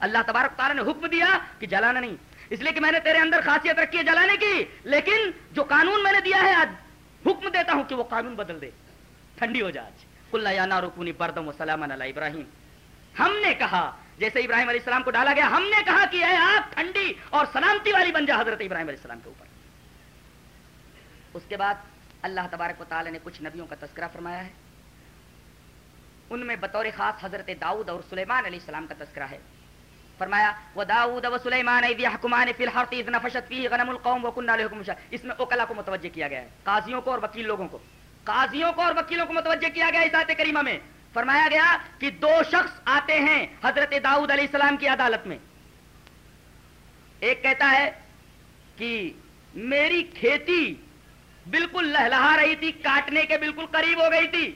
اللہ تبارک تعالیٰ نے حکم دیا کہ جلانا نہیں۔ اس لیے کہ میں نے تیرے اندر خاصیت رکھی ہے جلانے کی، لیکن جو قانون میں نے دیا ہے آج، حکم دیتا ہوں کہ وہ قانون بدل دے۔ ٹھنڈی ہو جا آج۔ کلنا یا نارو کونی باردم وسلام اللہ ابراہیم۔ ہم نے کہا جیسے ابراہیم علیہ السلام کو ڈالا گیا، ہم نے کہا کہ اے آگ ٹھنڈی اور سلامتی والی بن جا حضرت ابراہیم علیہ السلام کے اوپر۔ اس کے بعد اللہ تبارک و تعالی نے کچھ نبیوں کا تذکرہ فرمایا ہے۔ ان میں بطور خاص حضرت داؤد اور سلیمان علیہ السلام کا تذکرہ ہے۔ فرمایا وہ داؤد و سلیمان حکمان فی الحرط اذ نفشت فیہ غنم القوم وكنا وکنا لہکم اس میں اوکلا کو متوجہ کیا گیا ہے، قاضیوں کو اور وکیل لوگوں کو۔ قاضیوں کو اور وکیلوں کو متوجہ کیا گیا اس آیت کریمہ میں۔ فرمایا گیا کہ دو شخص آتے ہیں حضرت داؤد علیہ السلام کی عدالت میں۔ ایک کہتا ہے کہ میری کھیتی بالکل لہلہا رہی تھی، کاٹنے کے بالکل قریب ہو گئی تھی،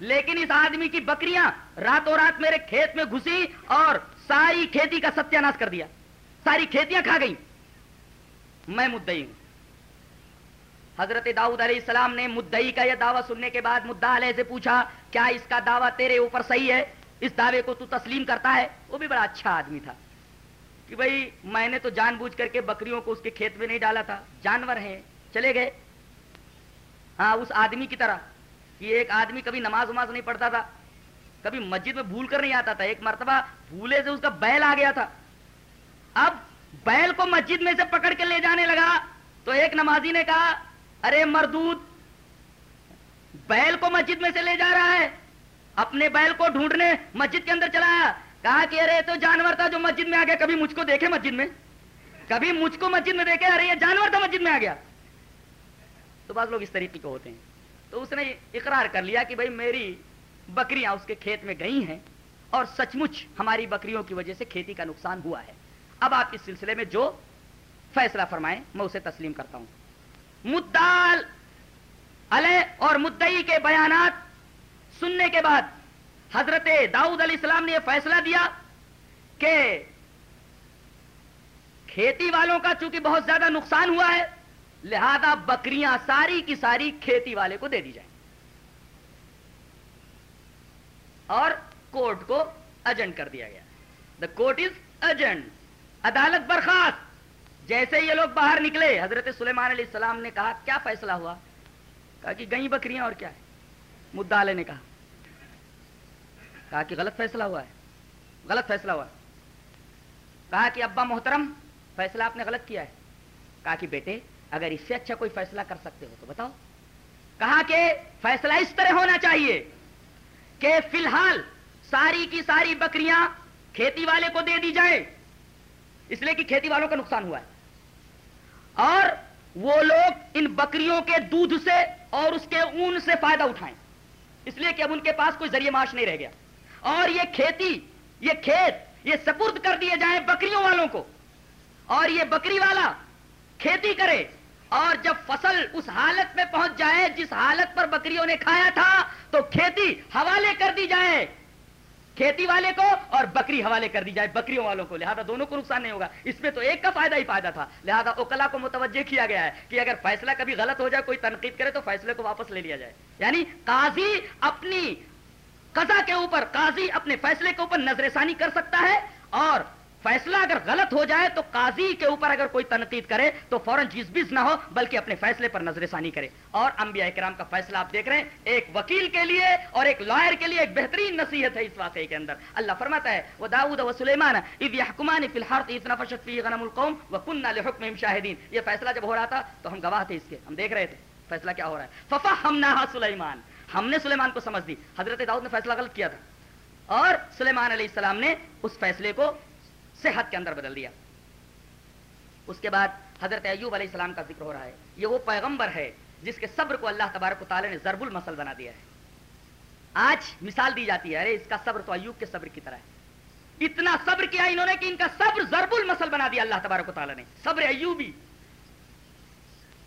لیکن اس آدمی کی بکریاں راتوں رات میرے کھیت میں گھسی اور ساری کھیتی کا ستیہ ناش کر دیا۔ ساری کھیتیاں کھا گئی میں مدئی ہوں۔ حضرت داؤد علیہ السلام نے مدئی کا یہ دعویٰ سننے کے بعد مدعا علیہ سے پوچھا، کیا اس کا دعویٰ تیرے اوپر صحیح ہے؟ اس دعوے کو تو تسلیم کرتا ہے؟ وہ بھی بڑا اچھا آدمی تھا۔ کہ بھائی، میں نے تو جان بوجھ کر کے بکریوں کو اس کے کھیت میں نہیں ڈالا تھا۔ جانور ہیں۔ چلے گئے۔ ہاں اس آدمی کی طرح۔ کہ ایک آدمی کبھی نماز وماز نہیں پڑھتا تھا۔ کبھی مسجد میں بھول کر نہیں آتا تھا۔ ایک مرتبہ بھولے سے اس کا بیل آ گیا تھا۔ اب بیل کو مسجد میں سے پکڑ کے لے جانے لگا۔ تو ایک نمازی نے کہا ارے مردود، بیل کو مسجد میں سے لے جا رہا ہے۔ اپنے بیل کو ڈھونڈنے مسجد کے اندر چلایا کہا کہ ارے، تو جانور تھا جو مسجد میں آ گیا۔ کبھی مجھ کو دیکھے مسجد میں؟ کبھی مجھ کو مسجد میں دیکھے؟ ارے، یہ جانور تھا مسجد میں آ گیا۔ تو بعض لوگ اس طریقے کے ہوتے ہیں۔ تو اس نے اقرار کر لیا کہ بھائی، میری بکریاں اس کے کھیت میں گئی ہیں اور سچ مچ ہماری بکریوں کی وجہ سے کھیتی کا نقصان ہوا ہے۔ اب آپ اس سلسلے میں جو فیصلہ فرمائیں، میں اسے تسلیم کرتا ہوں۔ مدال علیہ اور مدئی کے بیانات سننے کے بعد حضرت داؤد علیہ السلام نے یہ فیصلہ دیا کہ کھیتی والوں کا چونکہ بہت زیادہ نقصان ہوا ہے، لہذا بکریاں ساری کی ساری کھیتی والے کو دے دی جائیں۔ اور کورٹ کو ایجنٹ کر دیا گیا۔ دا کورٹ از ایجنٹ عدالت برخاست۔ جیسے یہ لوگ باہر نکلے، حضرت سلیمان علیہ السلام نے کہا، کیا فیصلہ ہوا؟ کہا کہ گئی بکریاں اور کیا ہے؟ مدعا نے کہا کہا کہ غلط فیصلہ ہوا ہے، غلط فیصلہ ہوا کہا کہ ابا محترم، فیصلہ آپ نے غلط کیا ہے۔ کہا کہ بیٹے، اگر اس سے اچھا کوئی فیصلہ کر سکتے ہو تو بتاؤ۔ کہا کہ فیصلہ اس طرح ہونا چاہیے کہ فی الحال ساری کی ساری بکریاں کھیتی والے کو دے دی جائے اس لیے کہ کھیتی والوں کا نقصان ہوا ہے۔ اور وہ لوگ ان بکریوں کے دودھ سے اور اس کے اون سے فائدہ اٹھائیں۔ اس لیے کہ اب ان کے پاس کوئی ذریعہ معاش نہیں رہ گیا۔ اور یہ کھیتی، یہ کھیت، یہ سپرد کر دیے جائیں بکریوں والوں کو۔ اور یہ بکری والا کھیتی کرے۔ اور جب فصل اس حالت میں پہنچ جائے جس حالت پر بکریوں نے کھایا تھا، تو کھیتی حوالے کر دی جائے۔ کھیتی والے کو اور بکری حوالے کر دی جائے بکریوں والوں کو۔ لہذا دونوں کو نقصان نہیں ہوگا۔ اس میں تو ایک کا فائدہ ہی فائدہ تھا۔ لہذا اوکلا کو متوجہ کیا گیا ہے کہ اگر فیصلہ کبھی غلط ہو جائے، کوئی تنقید کرے تو فیصلے کو واپس لے لیا جائے۔ یعنی قاضی اپنی قضا کے اوپر، قاضی اپنے فیصلے کے اوپر نظر ثانی کر سکتا ہے اور فیصلہ اگر غلط ہو جائے تو قاضی کے اوپر اگر کوئی تنقید کرے تو فوراً جیز بیز نہ ہو، بلکہ اپنے فیصلے پر نظر ثانی کرے۔ اور انبیاء کرام کا فیصلہ آپ دیکھ رہے ہیں، ایک وکیل کے لیے اور ایک لائر کے لیے ایک بہترین نصیحت ہے اس واقعے کے اندر۔ اللہ فرماتا ہے، وہ داؤد و سلیمان، اذ يحكمان في الحرث، اذ نفشت فيه غنم القوم وكنا لحكمهم شاهدين یہ فیصلہ جب ہو رہا تھا تو ہم گواہ تھے اس کے۔ ہم دیکھ رہے تھے فیصلہ کیا ہو رہا ہے۔ ففهمناها سلیمان ہم نے سلیمان کو سمجھ دی۔ حضرت داؤد نے فیصلہ غلط کیا تھا۔ اور سلیمان علیہ السلام نے اس فیصلے کو صحت کے اندر بدل دیا۔ اس کے بعد حضرت ایوب علیہ السلام کا ذکر ہو رہا ہے۔ یہ وہ پیغمبر ہے جس کے صبر کو اللہ تبارک و تعالی نے ضرب المسل بنا دیا ہے۔ آج مثال دی جاتی ہے، ارے، اس کا صبر تو ایوب کے صبر کی طرح ہے۔ اتنا صبر کیا انہوں نے کہ ان کا صبر ضرب المسل بنا دیا اللہ تبارک و تعالی نے۔ صبر ایوبی۔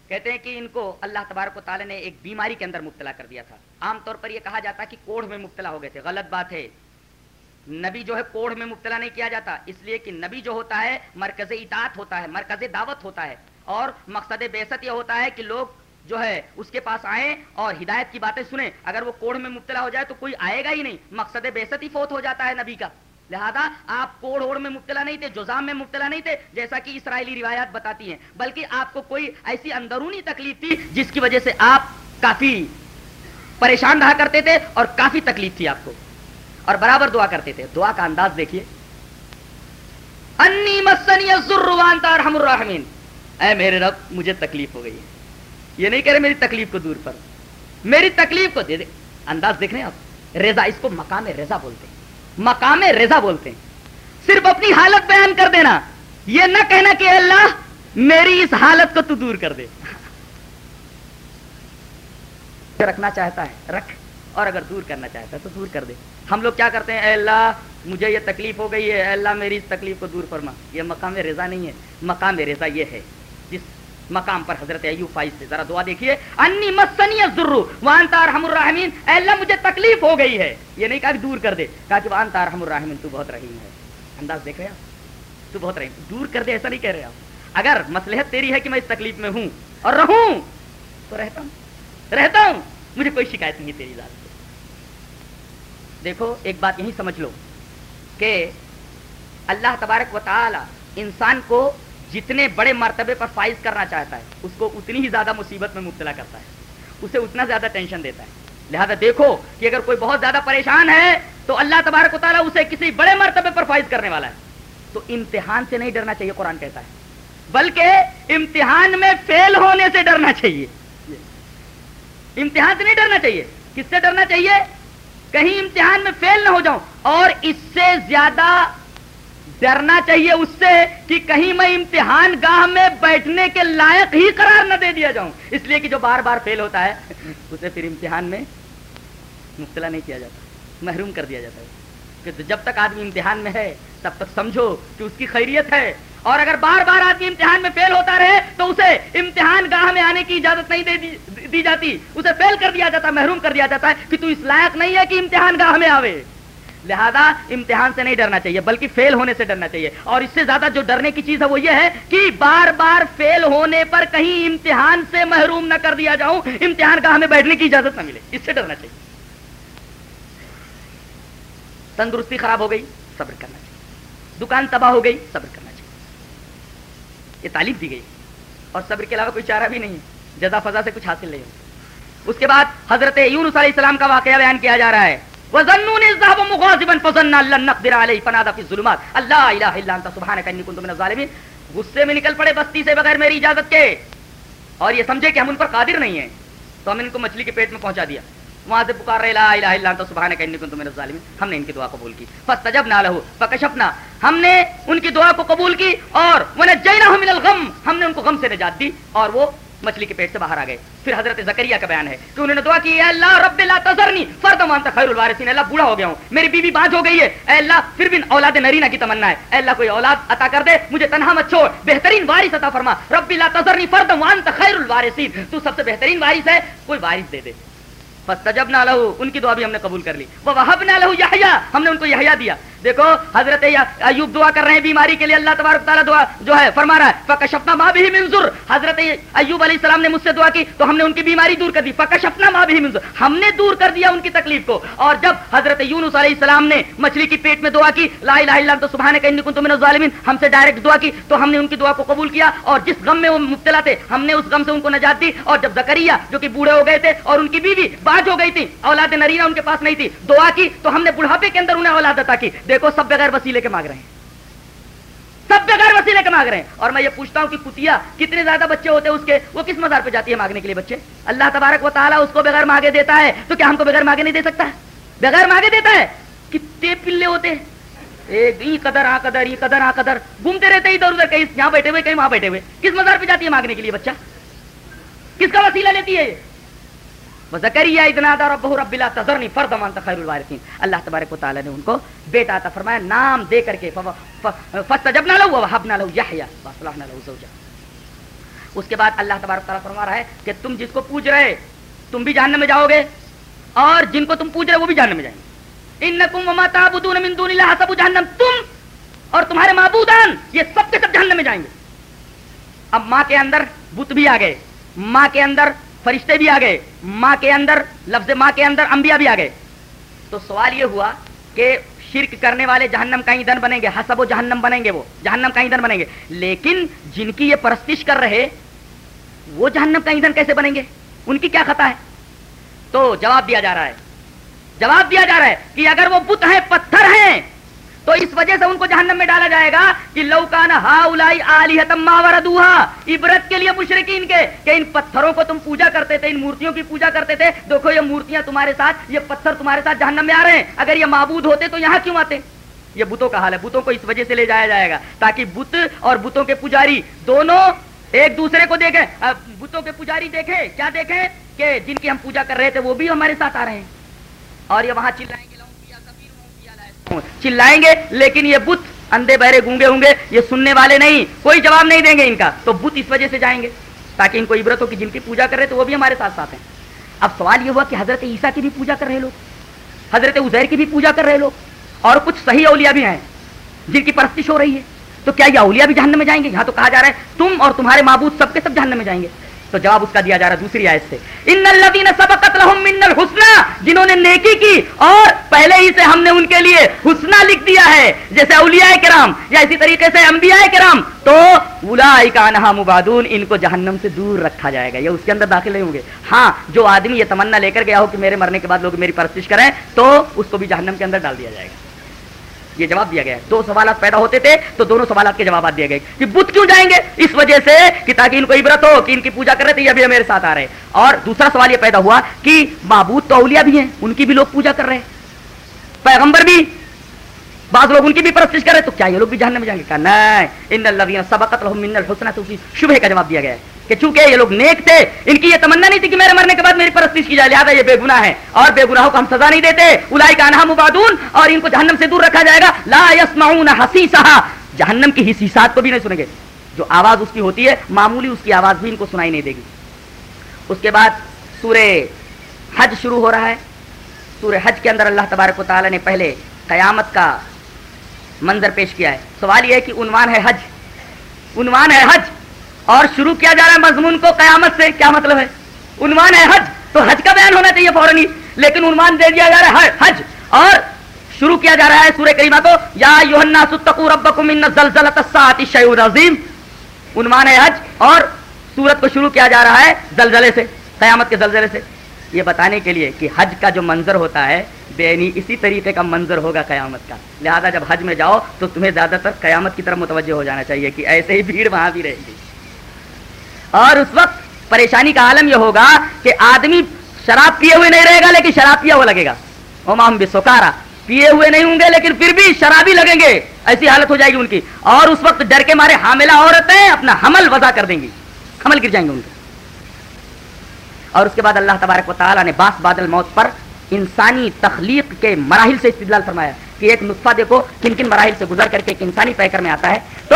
کہتے ہیں کہ ان کو اللہ تبارک و تعالیٰ نے ایک بیماری کے اندر مبتلا کر دیا تھا۔ عام طور پر یہ کہا جاتا کہ کوڑھ میں مبتلا ہو گئے تھے۔ غلط بات ہے۔ نبی جو ہے کوڑھ میں مبتلا نہیں کیا جاتا، اس لیے کہ نبی جو ہوتا ہے مرکز اطاعت ہوتا ہے، مرکز دعوت ہوتا ہے، اور مقصد بیست یہ ہوتا ہے کہ لوگ جو ہے اس کے پاس آئیں اور ہدایت کی باتیں سنیں۔ اگر وہ کوڑ میں مبتلا ہو جائے تو کوئی آئے گا ہی نہیں، مقصد بیست ہی فوت ہو جاتا ہے نبی کا۔ لہذا آپ کوڑ اوڑ میں مبتلا نہیں تھے، جزام میں مبتلا نہیں تھے، جیسا کہ اسرائیلی روایات بتاتی ہیں۔ بلکہ آپ کو کوئی ایسی اندرونی تکلیف تھی جس کی وجہ سے آپ کافی پریشان رہا کرتے تھے اور کافی تکلیف تھی آپ کو۔ اور برابر دعا کرتے تھے۔ دعا کا انداز دیکھیے۔ انی مسنی الرحمین اے میرے رب، مجھے تکلیف ہو گئی ہے۔ یہ نہیں کہہ رہے میری تکلیف کو دور پر میری تکلیف کو دے دے۔ انداز دیکھ رہے ہیں آپ؟ رضا، اس کو مقام رضا بولتے ہیں۔ مقام رضا بولتے ہیں۔ صرف اپنی حالت بیان کر دینا۔ یہ نہ کہنا کہ اللہ، میری اس حالت کو تو دور کر دے۔ رکھنا چاہتا ہے، رکھ۔ اور اگر دور کرنا چاہتا ہے تو دور کر دے۔ ہم لوگ کیا کرتے ہیں؟ اے اللہ، مجھے یہ تکلیف ہو گئی ہے۔ اے اللہ، میری اس تکلیف کو دور فرما۔ یہ مقام رضا نہیں ہے۔ مقام رضا یہ ہے۔ جس مقام پر حضرت ایوب فائز سے ذرا دعا دیکھیے۔ انی مسنی الذر وانت ارحم الراحمین۔ اے اللہ، مجھے تکلیف ہو گئی ہے۔ یہ نہیں کہا کہ دور کر دے، کہا کہ وانت ارحم الراحمین، تو بہت رحیم ہے۔ انداز دیکھ رہے ہیں تو بہت رحیم۔ دور کر دے، ایسا نہیں کہہ رہے آپ۔ اگر مصلحت تیری ہے کہ میں اس تکلیف میں ہوں اور رہوں، تو رہتا ہوں۔ رہتا ہوں، مجھے کوئی شکایت نہیں تیری ذات دیکھو، ایک بات یہی سمجھ لو کہ اللہ تبارک و تعالی انسان کو جتنے بڑے مرتبے پر فائز کرنا چاہتا ہے، اس کو اتنی ہی زیادہ مصیبت میں مبتلا کرتا ہے۔ اسے اتنا زیادہ ٹینشن دیتا ہے۔ لہذا دیکھو کہ اگر کوئی بہت زیادہ پریشان ہے، تو اللہ تبارک و تعالیٰ اسے کسی بڑے مرتبے پر فائز کرنے والا ہے۔ تو امتحان سے نہیں ڈرنا چاہیے، قرآن کہتا ہے۔ بلکہ امتحان میں فیل ہونے سے ڈرنا چاہیے۔ امتحان سے نہیں ڈرنا چاہیے۔ کس سے ڈرنا چاہیے؟ کہیں امتحان میں فیل نہ ہو جاؤں اور اس سے زیادہ ڈرنا چاہیے اس سے کہ کہیں میں امتحان گاہ میں بیٹھنے کے لائق ہی قرار نہ دے دیا جاؤں۔ اس لیے کہ جو بار بار فیل ہوتا ہے، اسے پھر امتحان میں مبتلا نہیں کیا جاتا، محروم کر دیا جاتا ہے۔ کہ جب تک آدمی امتحان میں ہے، تب تک سمجھو کہ اس کی خیریت ہے۔ اور اگر بار بار آدمی امتحان میں فیل ہوتا رہے تو اسے امتحان گاہ میں آنے کی اجازت نہیں دے دی, دی جاتی۔ اسے فیل کر دیا جاتا محروم کر دیا جاتا ہے کہ تو اس لائق نہیں ہے کہ امتحان گاہ میں آوے۔ لہذا امتحان سے نہیں ڈرنا چاہیے بلکہ فیل ہونے سے ڈرنا چاہیے۔ اور اس سے زیادہ جو ڈرنے کی چیز ہے وہ یہ ہے کہ بار بار فیل ہونے پر کہیں امتحان سے محروم نہ کر دیا جاؤں امتحان گاہ میں بیٹھنے کی اجازت نہ ملے۔ اس سے ڈرنا چاہیے۔ تندرستی خراب ہو گئی صبر کرنا چاہیے۔ دکان تباہ ہو گئی صبر کرنا چاہیے۔ یہ تعلیم دی گئی اور صبر کے علاوہ کوئی چارہ بھی نہیں جزا فضا سے کچھ حاصل نہیں ہو اس کے بعد حضرت یونس علیہ السلام کا واقعہ بیان کیا جا رہا ہے۔ وظنون الذهب مغاضبا فظن ان لن نقدر عليه فنادى في الظلمات۔ الله اله الا انت سبحانك اني كنت من غصے میں نکل پڑے بستی سے بغیر میری اجازت کے۔ اور یہ سمجھے کہ ہم ان پر قادر نہیں ہیں۔ تو ہم ان کو مچھلی کے پیٹ میں پہنچا دیا۔ وہاں سے پکار رہے، لا الہ الا انت سبحانك اني كنت من الظالمين۔ ہم نے ان کی دعا قبول کی۔ فاستجبنا له، فكشفنا ہم نے ان کی دعا کو قبول کی اور من الغم۔ ہم نے ان کو غم سے نجات دی اور وہ مچھلی کے پیٹ سے باہر آ گئے۔ پھر حضرت زکریہ کا بیان ہے کہ انہوں نے دعا کی، اے اللہ، رب لا تذرنی فرد مانتا خیر الوارثین۔ اللہ، بوڑھا ہو گیا ہوں، میری بیوی بانج ہو گئی ہے۔ اے اللہ، پھر بھی اولاد نرینہ کی تمنا ہے۔ اے اللہ، کوئی اولاد عطا کر دے، مجھے تنہا مت چھوڑ۔ بہترین وارث عطا فرما۔ رب لا تذرنی فرد وانت خیر الوارثین۔ تو سب سے بہترین وارث ہے، کوئی وارث دے دے۔ فاستجبنا له، ان کی دعا بھی ہم نے قبول کر لی۔ وہ وهبنا له يحيى ہم نے ان کو یحییٰ دیا۔ دیکھو، حضرت ایوب دعا کر رہے ہیں، بیماری کے لیے اللہ تبارک تعالیٰ دعا جو ہے، فرما رہا ہے فکشفنا ما به من حضرت ایوب علیہ السلام نے مجھ سے دعا کی، تو ہم نے ان کی بیماری دور کر دی۔ فکشفنا ما به من ہم نے دور کر دیا ان کی تکلیف کو۔ اور جب حضرت یونس علیہ السلام نے مچھلی کی پیٹ میں دعا کی، لا الہ الا انت سبحانک انی کنت من الظالمین، ہم سے ڈائریکٹ دعا کی، تو ہم نے ان کی دعا کو قبول کیا۔ اور جس غم میں وہ مبتلا تھے، ہم نے اس غم سے ان کو نجات دی۔ اور جب زکریا، جو کہ بوڑھے ہو گئے تھے، اور ان کی بیوی باج ہو گئی تھی، اولاد نرینہ ان کے پاس نہیں تھی، دعا کی، تو ہم نے بڑھاپے کے اندر انہیں اولاد عطا کی۔ دیکھو، سب بغیر وسیلے کے مانگ رہے ہیں۔ سب بغیر وسیلے کے مانگ رہے ہیں۔ اور میں یہ پوچھتا ہوں کہ کتیا، کتنے زیادہ بچے ہوتے ہیں اس کے؟ وہ کس مزار پہ جاتی ہے مانگنے کے لیے بچے؟ اللہ تبارک و تعالیٰ اس کو بغیر مانگے دیتا ہے، تو کیا ہم کو بغیر مانگے نہیں دے سکتا؟ ہے بغیر مانگے دیتا ہے؟ کتنے پلے ہوتے ہیں۔ ای قدر، آ قدر، ای قدر، آ قدر۔ گھومتے رہتے ہیں ادھر ادھر کہیں، یہاں بیٹھے ہوئے، کہیں وہاں بیٹھے ہوئے۔ کس مزار پہ جاتی ہے مانگنے کے لیے بچہ؟ کس کا وسیلہ لیتی ہے یہ؟ زکریہ اتنا رب رب لا تذرنی فرد من خیر الوارثین۔ اللہ تبارک و تعالی نے ان کو بیٹا عطا فرمایا، نام دے کر کے فاستجبنا له ووهبنا له يحيى واصلحنا له زوجا اس کے بعد اللہ تبارک تعالیٰ فرما رہا ہے کہ تم جس کو پوج رہے، تم بھی جہنم میں جاؤ گے، اور جن کو تم پوج رہے وہ بھی جہنم میں جائیں گے۔ ان وما تعبدون من دون اللہ، سب جہنم تم اور تمہارے معبودان، یہ سب کے سب جہنم میں جائیں گے۔ اب ماں کے اندر بت بھی آ گئے، ماں کے اندر فرشتے بھی آ گئے ماں کے اندر، لفظ ماں کے اندر انبیاء بھی آ گئے تو سوال یہ ہوا کہ شرک کرنے والے جہنم کا ایندھن بنیں گے؟ حسب و جہنم بنیں گے وہ، جہنم کا ایندھن بنیں گے۔ لیکن جن کی یہ پرستش کر رہے، وہ جہنم کا ایندھن کیسے بنیں گے؟ ان کی کیا خطا ہے؟ تو جواب دیا جا رہا ہے۔ جواب دیا جا رہا ہے کہ اگر وہ بت ہیں، پتھر ہیں تو اس وجہ سے ان کو جہنم میں ڈالا جائے گا کہ لوکان ہا الائی عبرت کے لیے مشرقین کے، کہ ان پتھروں کو تم پوجا کرتے تھے، ان مورتیوں کی پوجا کرتے تھے، دیکھو یہ مورتیاں تمہارے ساتھ، یہ پتھر تمہارے ساتھ جہنم میں آ رہے ہیں۔ اگر یہ معبود ہوتے تو یہاں کیوں آتے؟ یہ بتوں کا حال ہے، بتوں کو اس وجہ سے لے جایا جائے گا تاکہ بت اور بتوں کے پجاری دونوں ایک دوسرے کو دیکھیں۔ بتوں کے پجاری دیکھیں، کیا دیکھیں؟ کہ جن کی ہم پوجا کر رہے تھے وہ بھی ہمارے ساتھ آ رہے ہیں۔ اور یہ وہاں چلائیں گے چلائیں گے، لیکن یہ بت اندھے بہرے گونگے ہوں گے، یہ سننے والے نہیں، کوئی جواب نہیں دیں گے ان کا۔ تو بت اس وجہ سے جائیں گے، تاکہ ان کو عبرت ہو کہ جن کی پوجا کر رہے تو وہ بھی ہمارے ساتھ ساتھ ہیں۔ اب سوال یہ ہوا کہ حضرت عیسیٰ کی بھی پوجا کر رہے لوگ، حضرت ازیر کی بھی پوجا کر رہے لوگ، اور کچھ صحیح اولیاء بھی ہیں جن کی پرستش ہو رئی ہے، تو کیا یہ اولیاء بھی جہنم میں جائیں گے؟ یہاں تو کہا جا رہا ہے، تم اور تمہارے معبود سب کے سب جہنم میں جائیں گے۔ تو جواب اس کا دیا جا رہا دوسری آیت سے۔ ان الذین سبقت لهم من الحسنى جنہوں نے نیکی کی اور پہلے ہی سے ہم نے ان کے لیے حسنہ لکھ دیا ہے، جیسے اولیاء کرام یا اسی طریقے سے انبیاء کرام، تو اولئک انها مبادون، ان کو جہنم سے دور رکھا جائے گا۔ یہ اس کے اندر داخل نہیں ہوں گے۔ ہاں جو آدمی یہ تمنا لے کر گیا ہو کہ میرے مرنے کے بعد لوگ میری پرستش کریں، تو اس کو بھی جہنم کے اندر ڈال دیا جائے گا۔ یہ جواب دیا گیا دو سوالات پیدا ہوتے تھے تو دونوں سوالات کے جوابات دیے گئے۔ کہ بت کیوں جائیں گے؟ اس وجہ سے کہ تاکہ ان کو عبرت ہو کہ ان کی پوجا کر رہے تھے یہ بھی میرے ساتھ آ رہے اور دوسرا سوال یہ پیدا ہوا کہ معبود تو اولیاء بھی ہیں، ان کی بھی لوگ پوجا کر رہے ہیں۔ پیغمبر بھی، بعض لوگ ان کی بھی پرستش کر رہے تو کیا یہ لوگ بھی جاننے میں جائیں گے؟ کہا نہیں، ان اللہ سبقت لهم من الحسنى تو شبہ کا جواب دیا گیا ہے۔ کہ چونکہ یہ لوگ نیک تھے، ان کی یہ تمنا نہیں تھی کہ میرے مرنے کے بعد میری پرستش کی جائے، لہٰذا یہ بے گناہ ہے اور بے گناہوں کو ہم سزا نہیں دیتے۔ الائی کا انہا مبادون، اور ان کو جہنم سے دور رکھا جائے گا۔ لا یسمعون حسیسہا۔ جہنم کی حسیسات کو بھی نہیں سنیں گے۔ جو آواز اس کی ہوتی ہے، معمولی اس کی آواز بھی ان کو سنائی نہیں دے گی۔ اس کے بعد سورہ حج شروع ہو رہا ہے۔ سورہ حج کے اندر اللہ تبارک و تعالیٰ نے پہلے قیامت کا منظر پیش کیا ہے۔ سوال یہ ہے کہ عنوان ہے حج۔ عنوان ہے حج۔ اور شروع کیا جا رہا ہے مضمون کو قیامت سے، کیا مطلب ہے؟ عنوان ہے حج، تو حج کا بیان ہونا چاہیے فوراً ہی لیکن عنوان دے دیا جا رہا ہے حج۔ اور شروع کیا جا رہا ہے سورہ کریمہ کو، یا ربکم ان زلزلۃ الساعۃ شیء عظیم۔ عنوان ہے حج، اور سورت کو شروع کیا جا رہا ہے زلزلے سے، قیامت کے زلزلے سے۔ یہ بتانے کے لیے کہ حج کا جو منظر ہوتا ہے، بے اسی طریقے کا منظر ہوگا قیامت کا۔ لہذا جب حج میں جاؤ، تو تمہیں زیادہ تر قیامت کی طرف متوجہ ہو جانا چاہیے کہ ایسے ہی بھیڑ وہاں بھی رہے گی۔ اور اس وقت پریشانی کا عالم یہ ہوگا کہ آدمی شراب پیے ہوئے نہیں رہے گا، لیکن شراب پیا ہوا لگے گا۔ امام بھی سکارا پیے ہوئے نہیں ہوں گے، لیکن پھر بھی شرابی لگیں گے۔ ایسی حالت ہو جائے گی ان کی۔ اور اس وقت ڈر کے مارے حاملہ عورتیں اپنا حمل وضع کر دیں گی۔ حمل گر جائیں گے ان کے۔ اور اس کے بعد اللہ تبارک و تعالیٰ نے باس بادل موت پر انسانی تخلیق کے مراحل سے استدلال فرمایا کہ ایک نطفہ دیکھو، کن کن مراحل سے گزر کر کے ایک انسانی پیکر میں آتا ہے۔ تو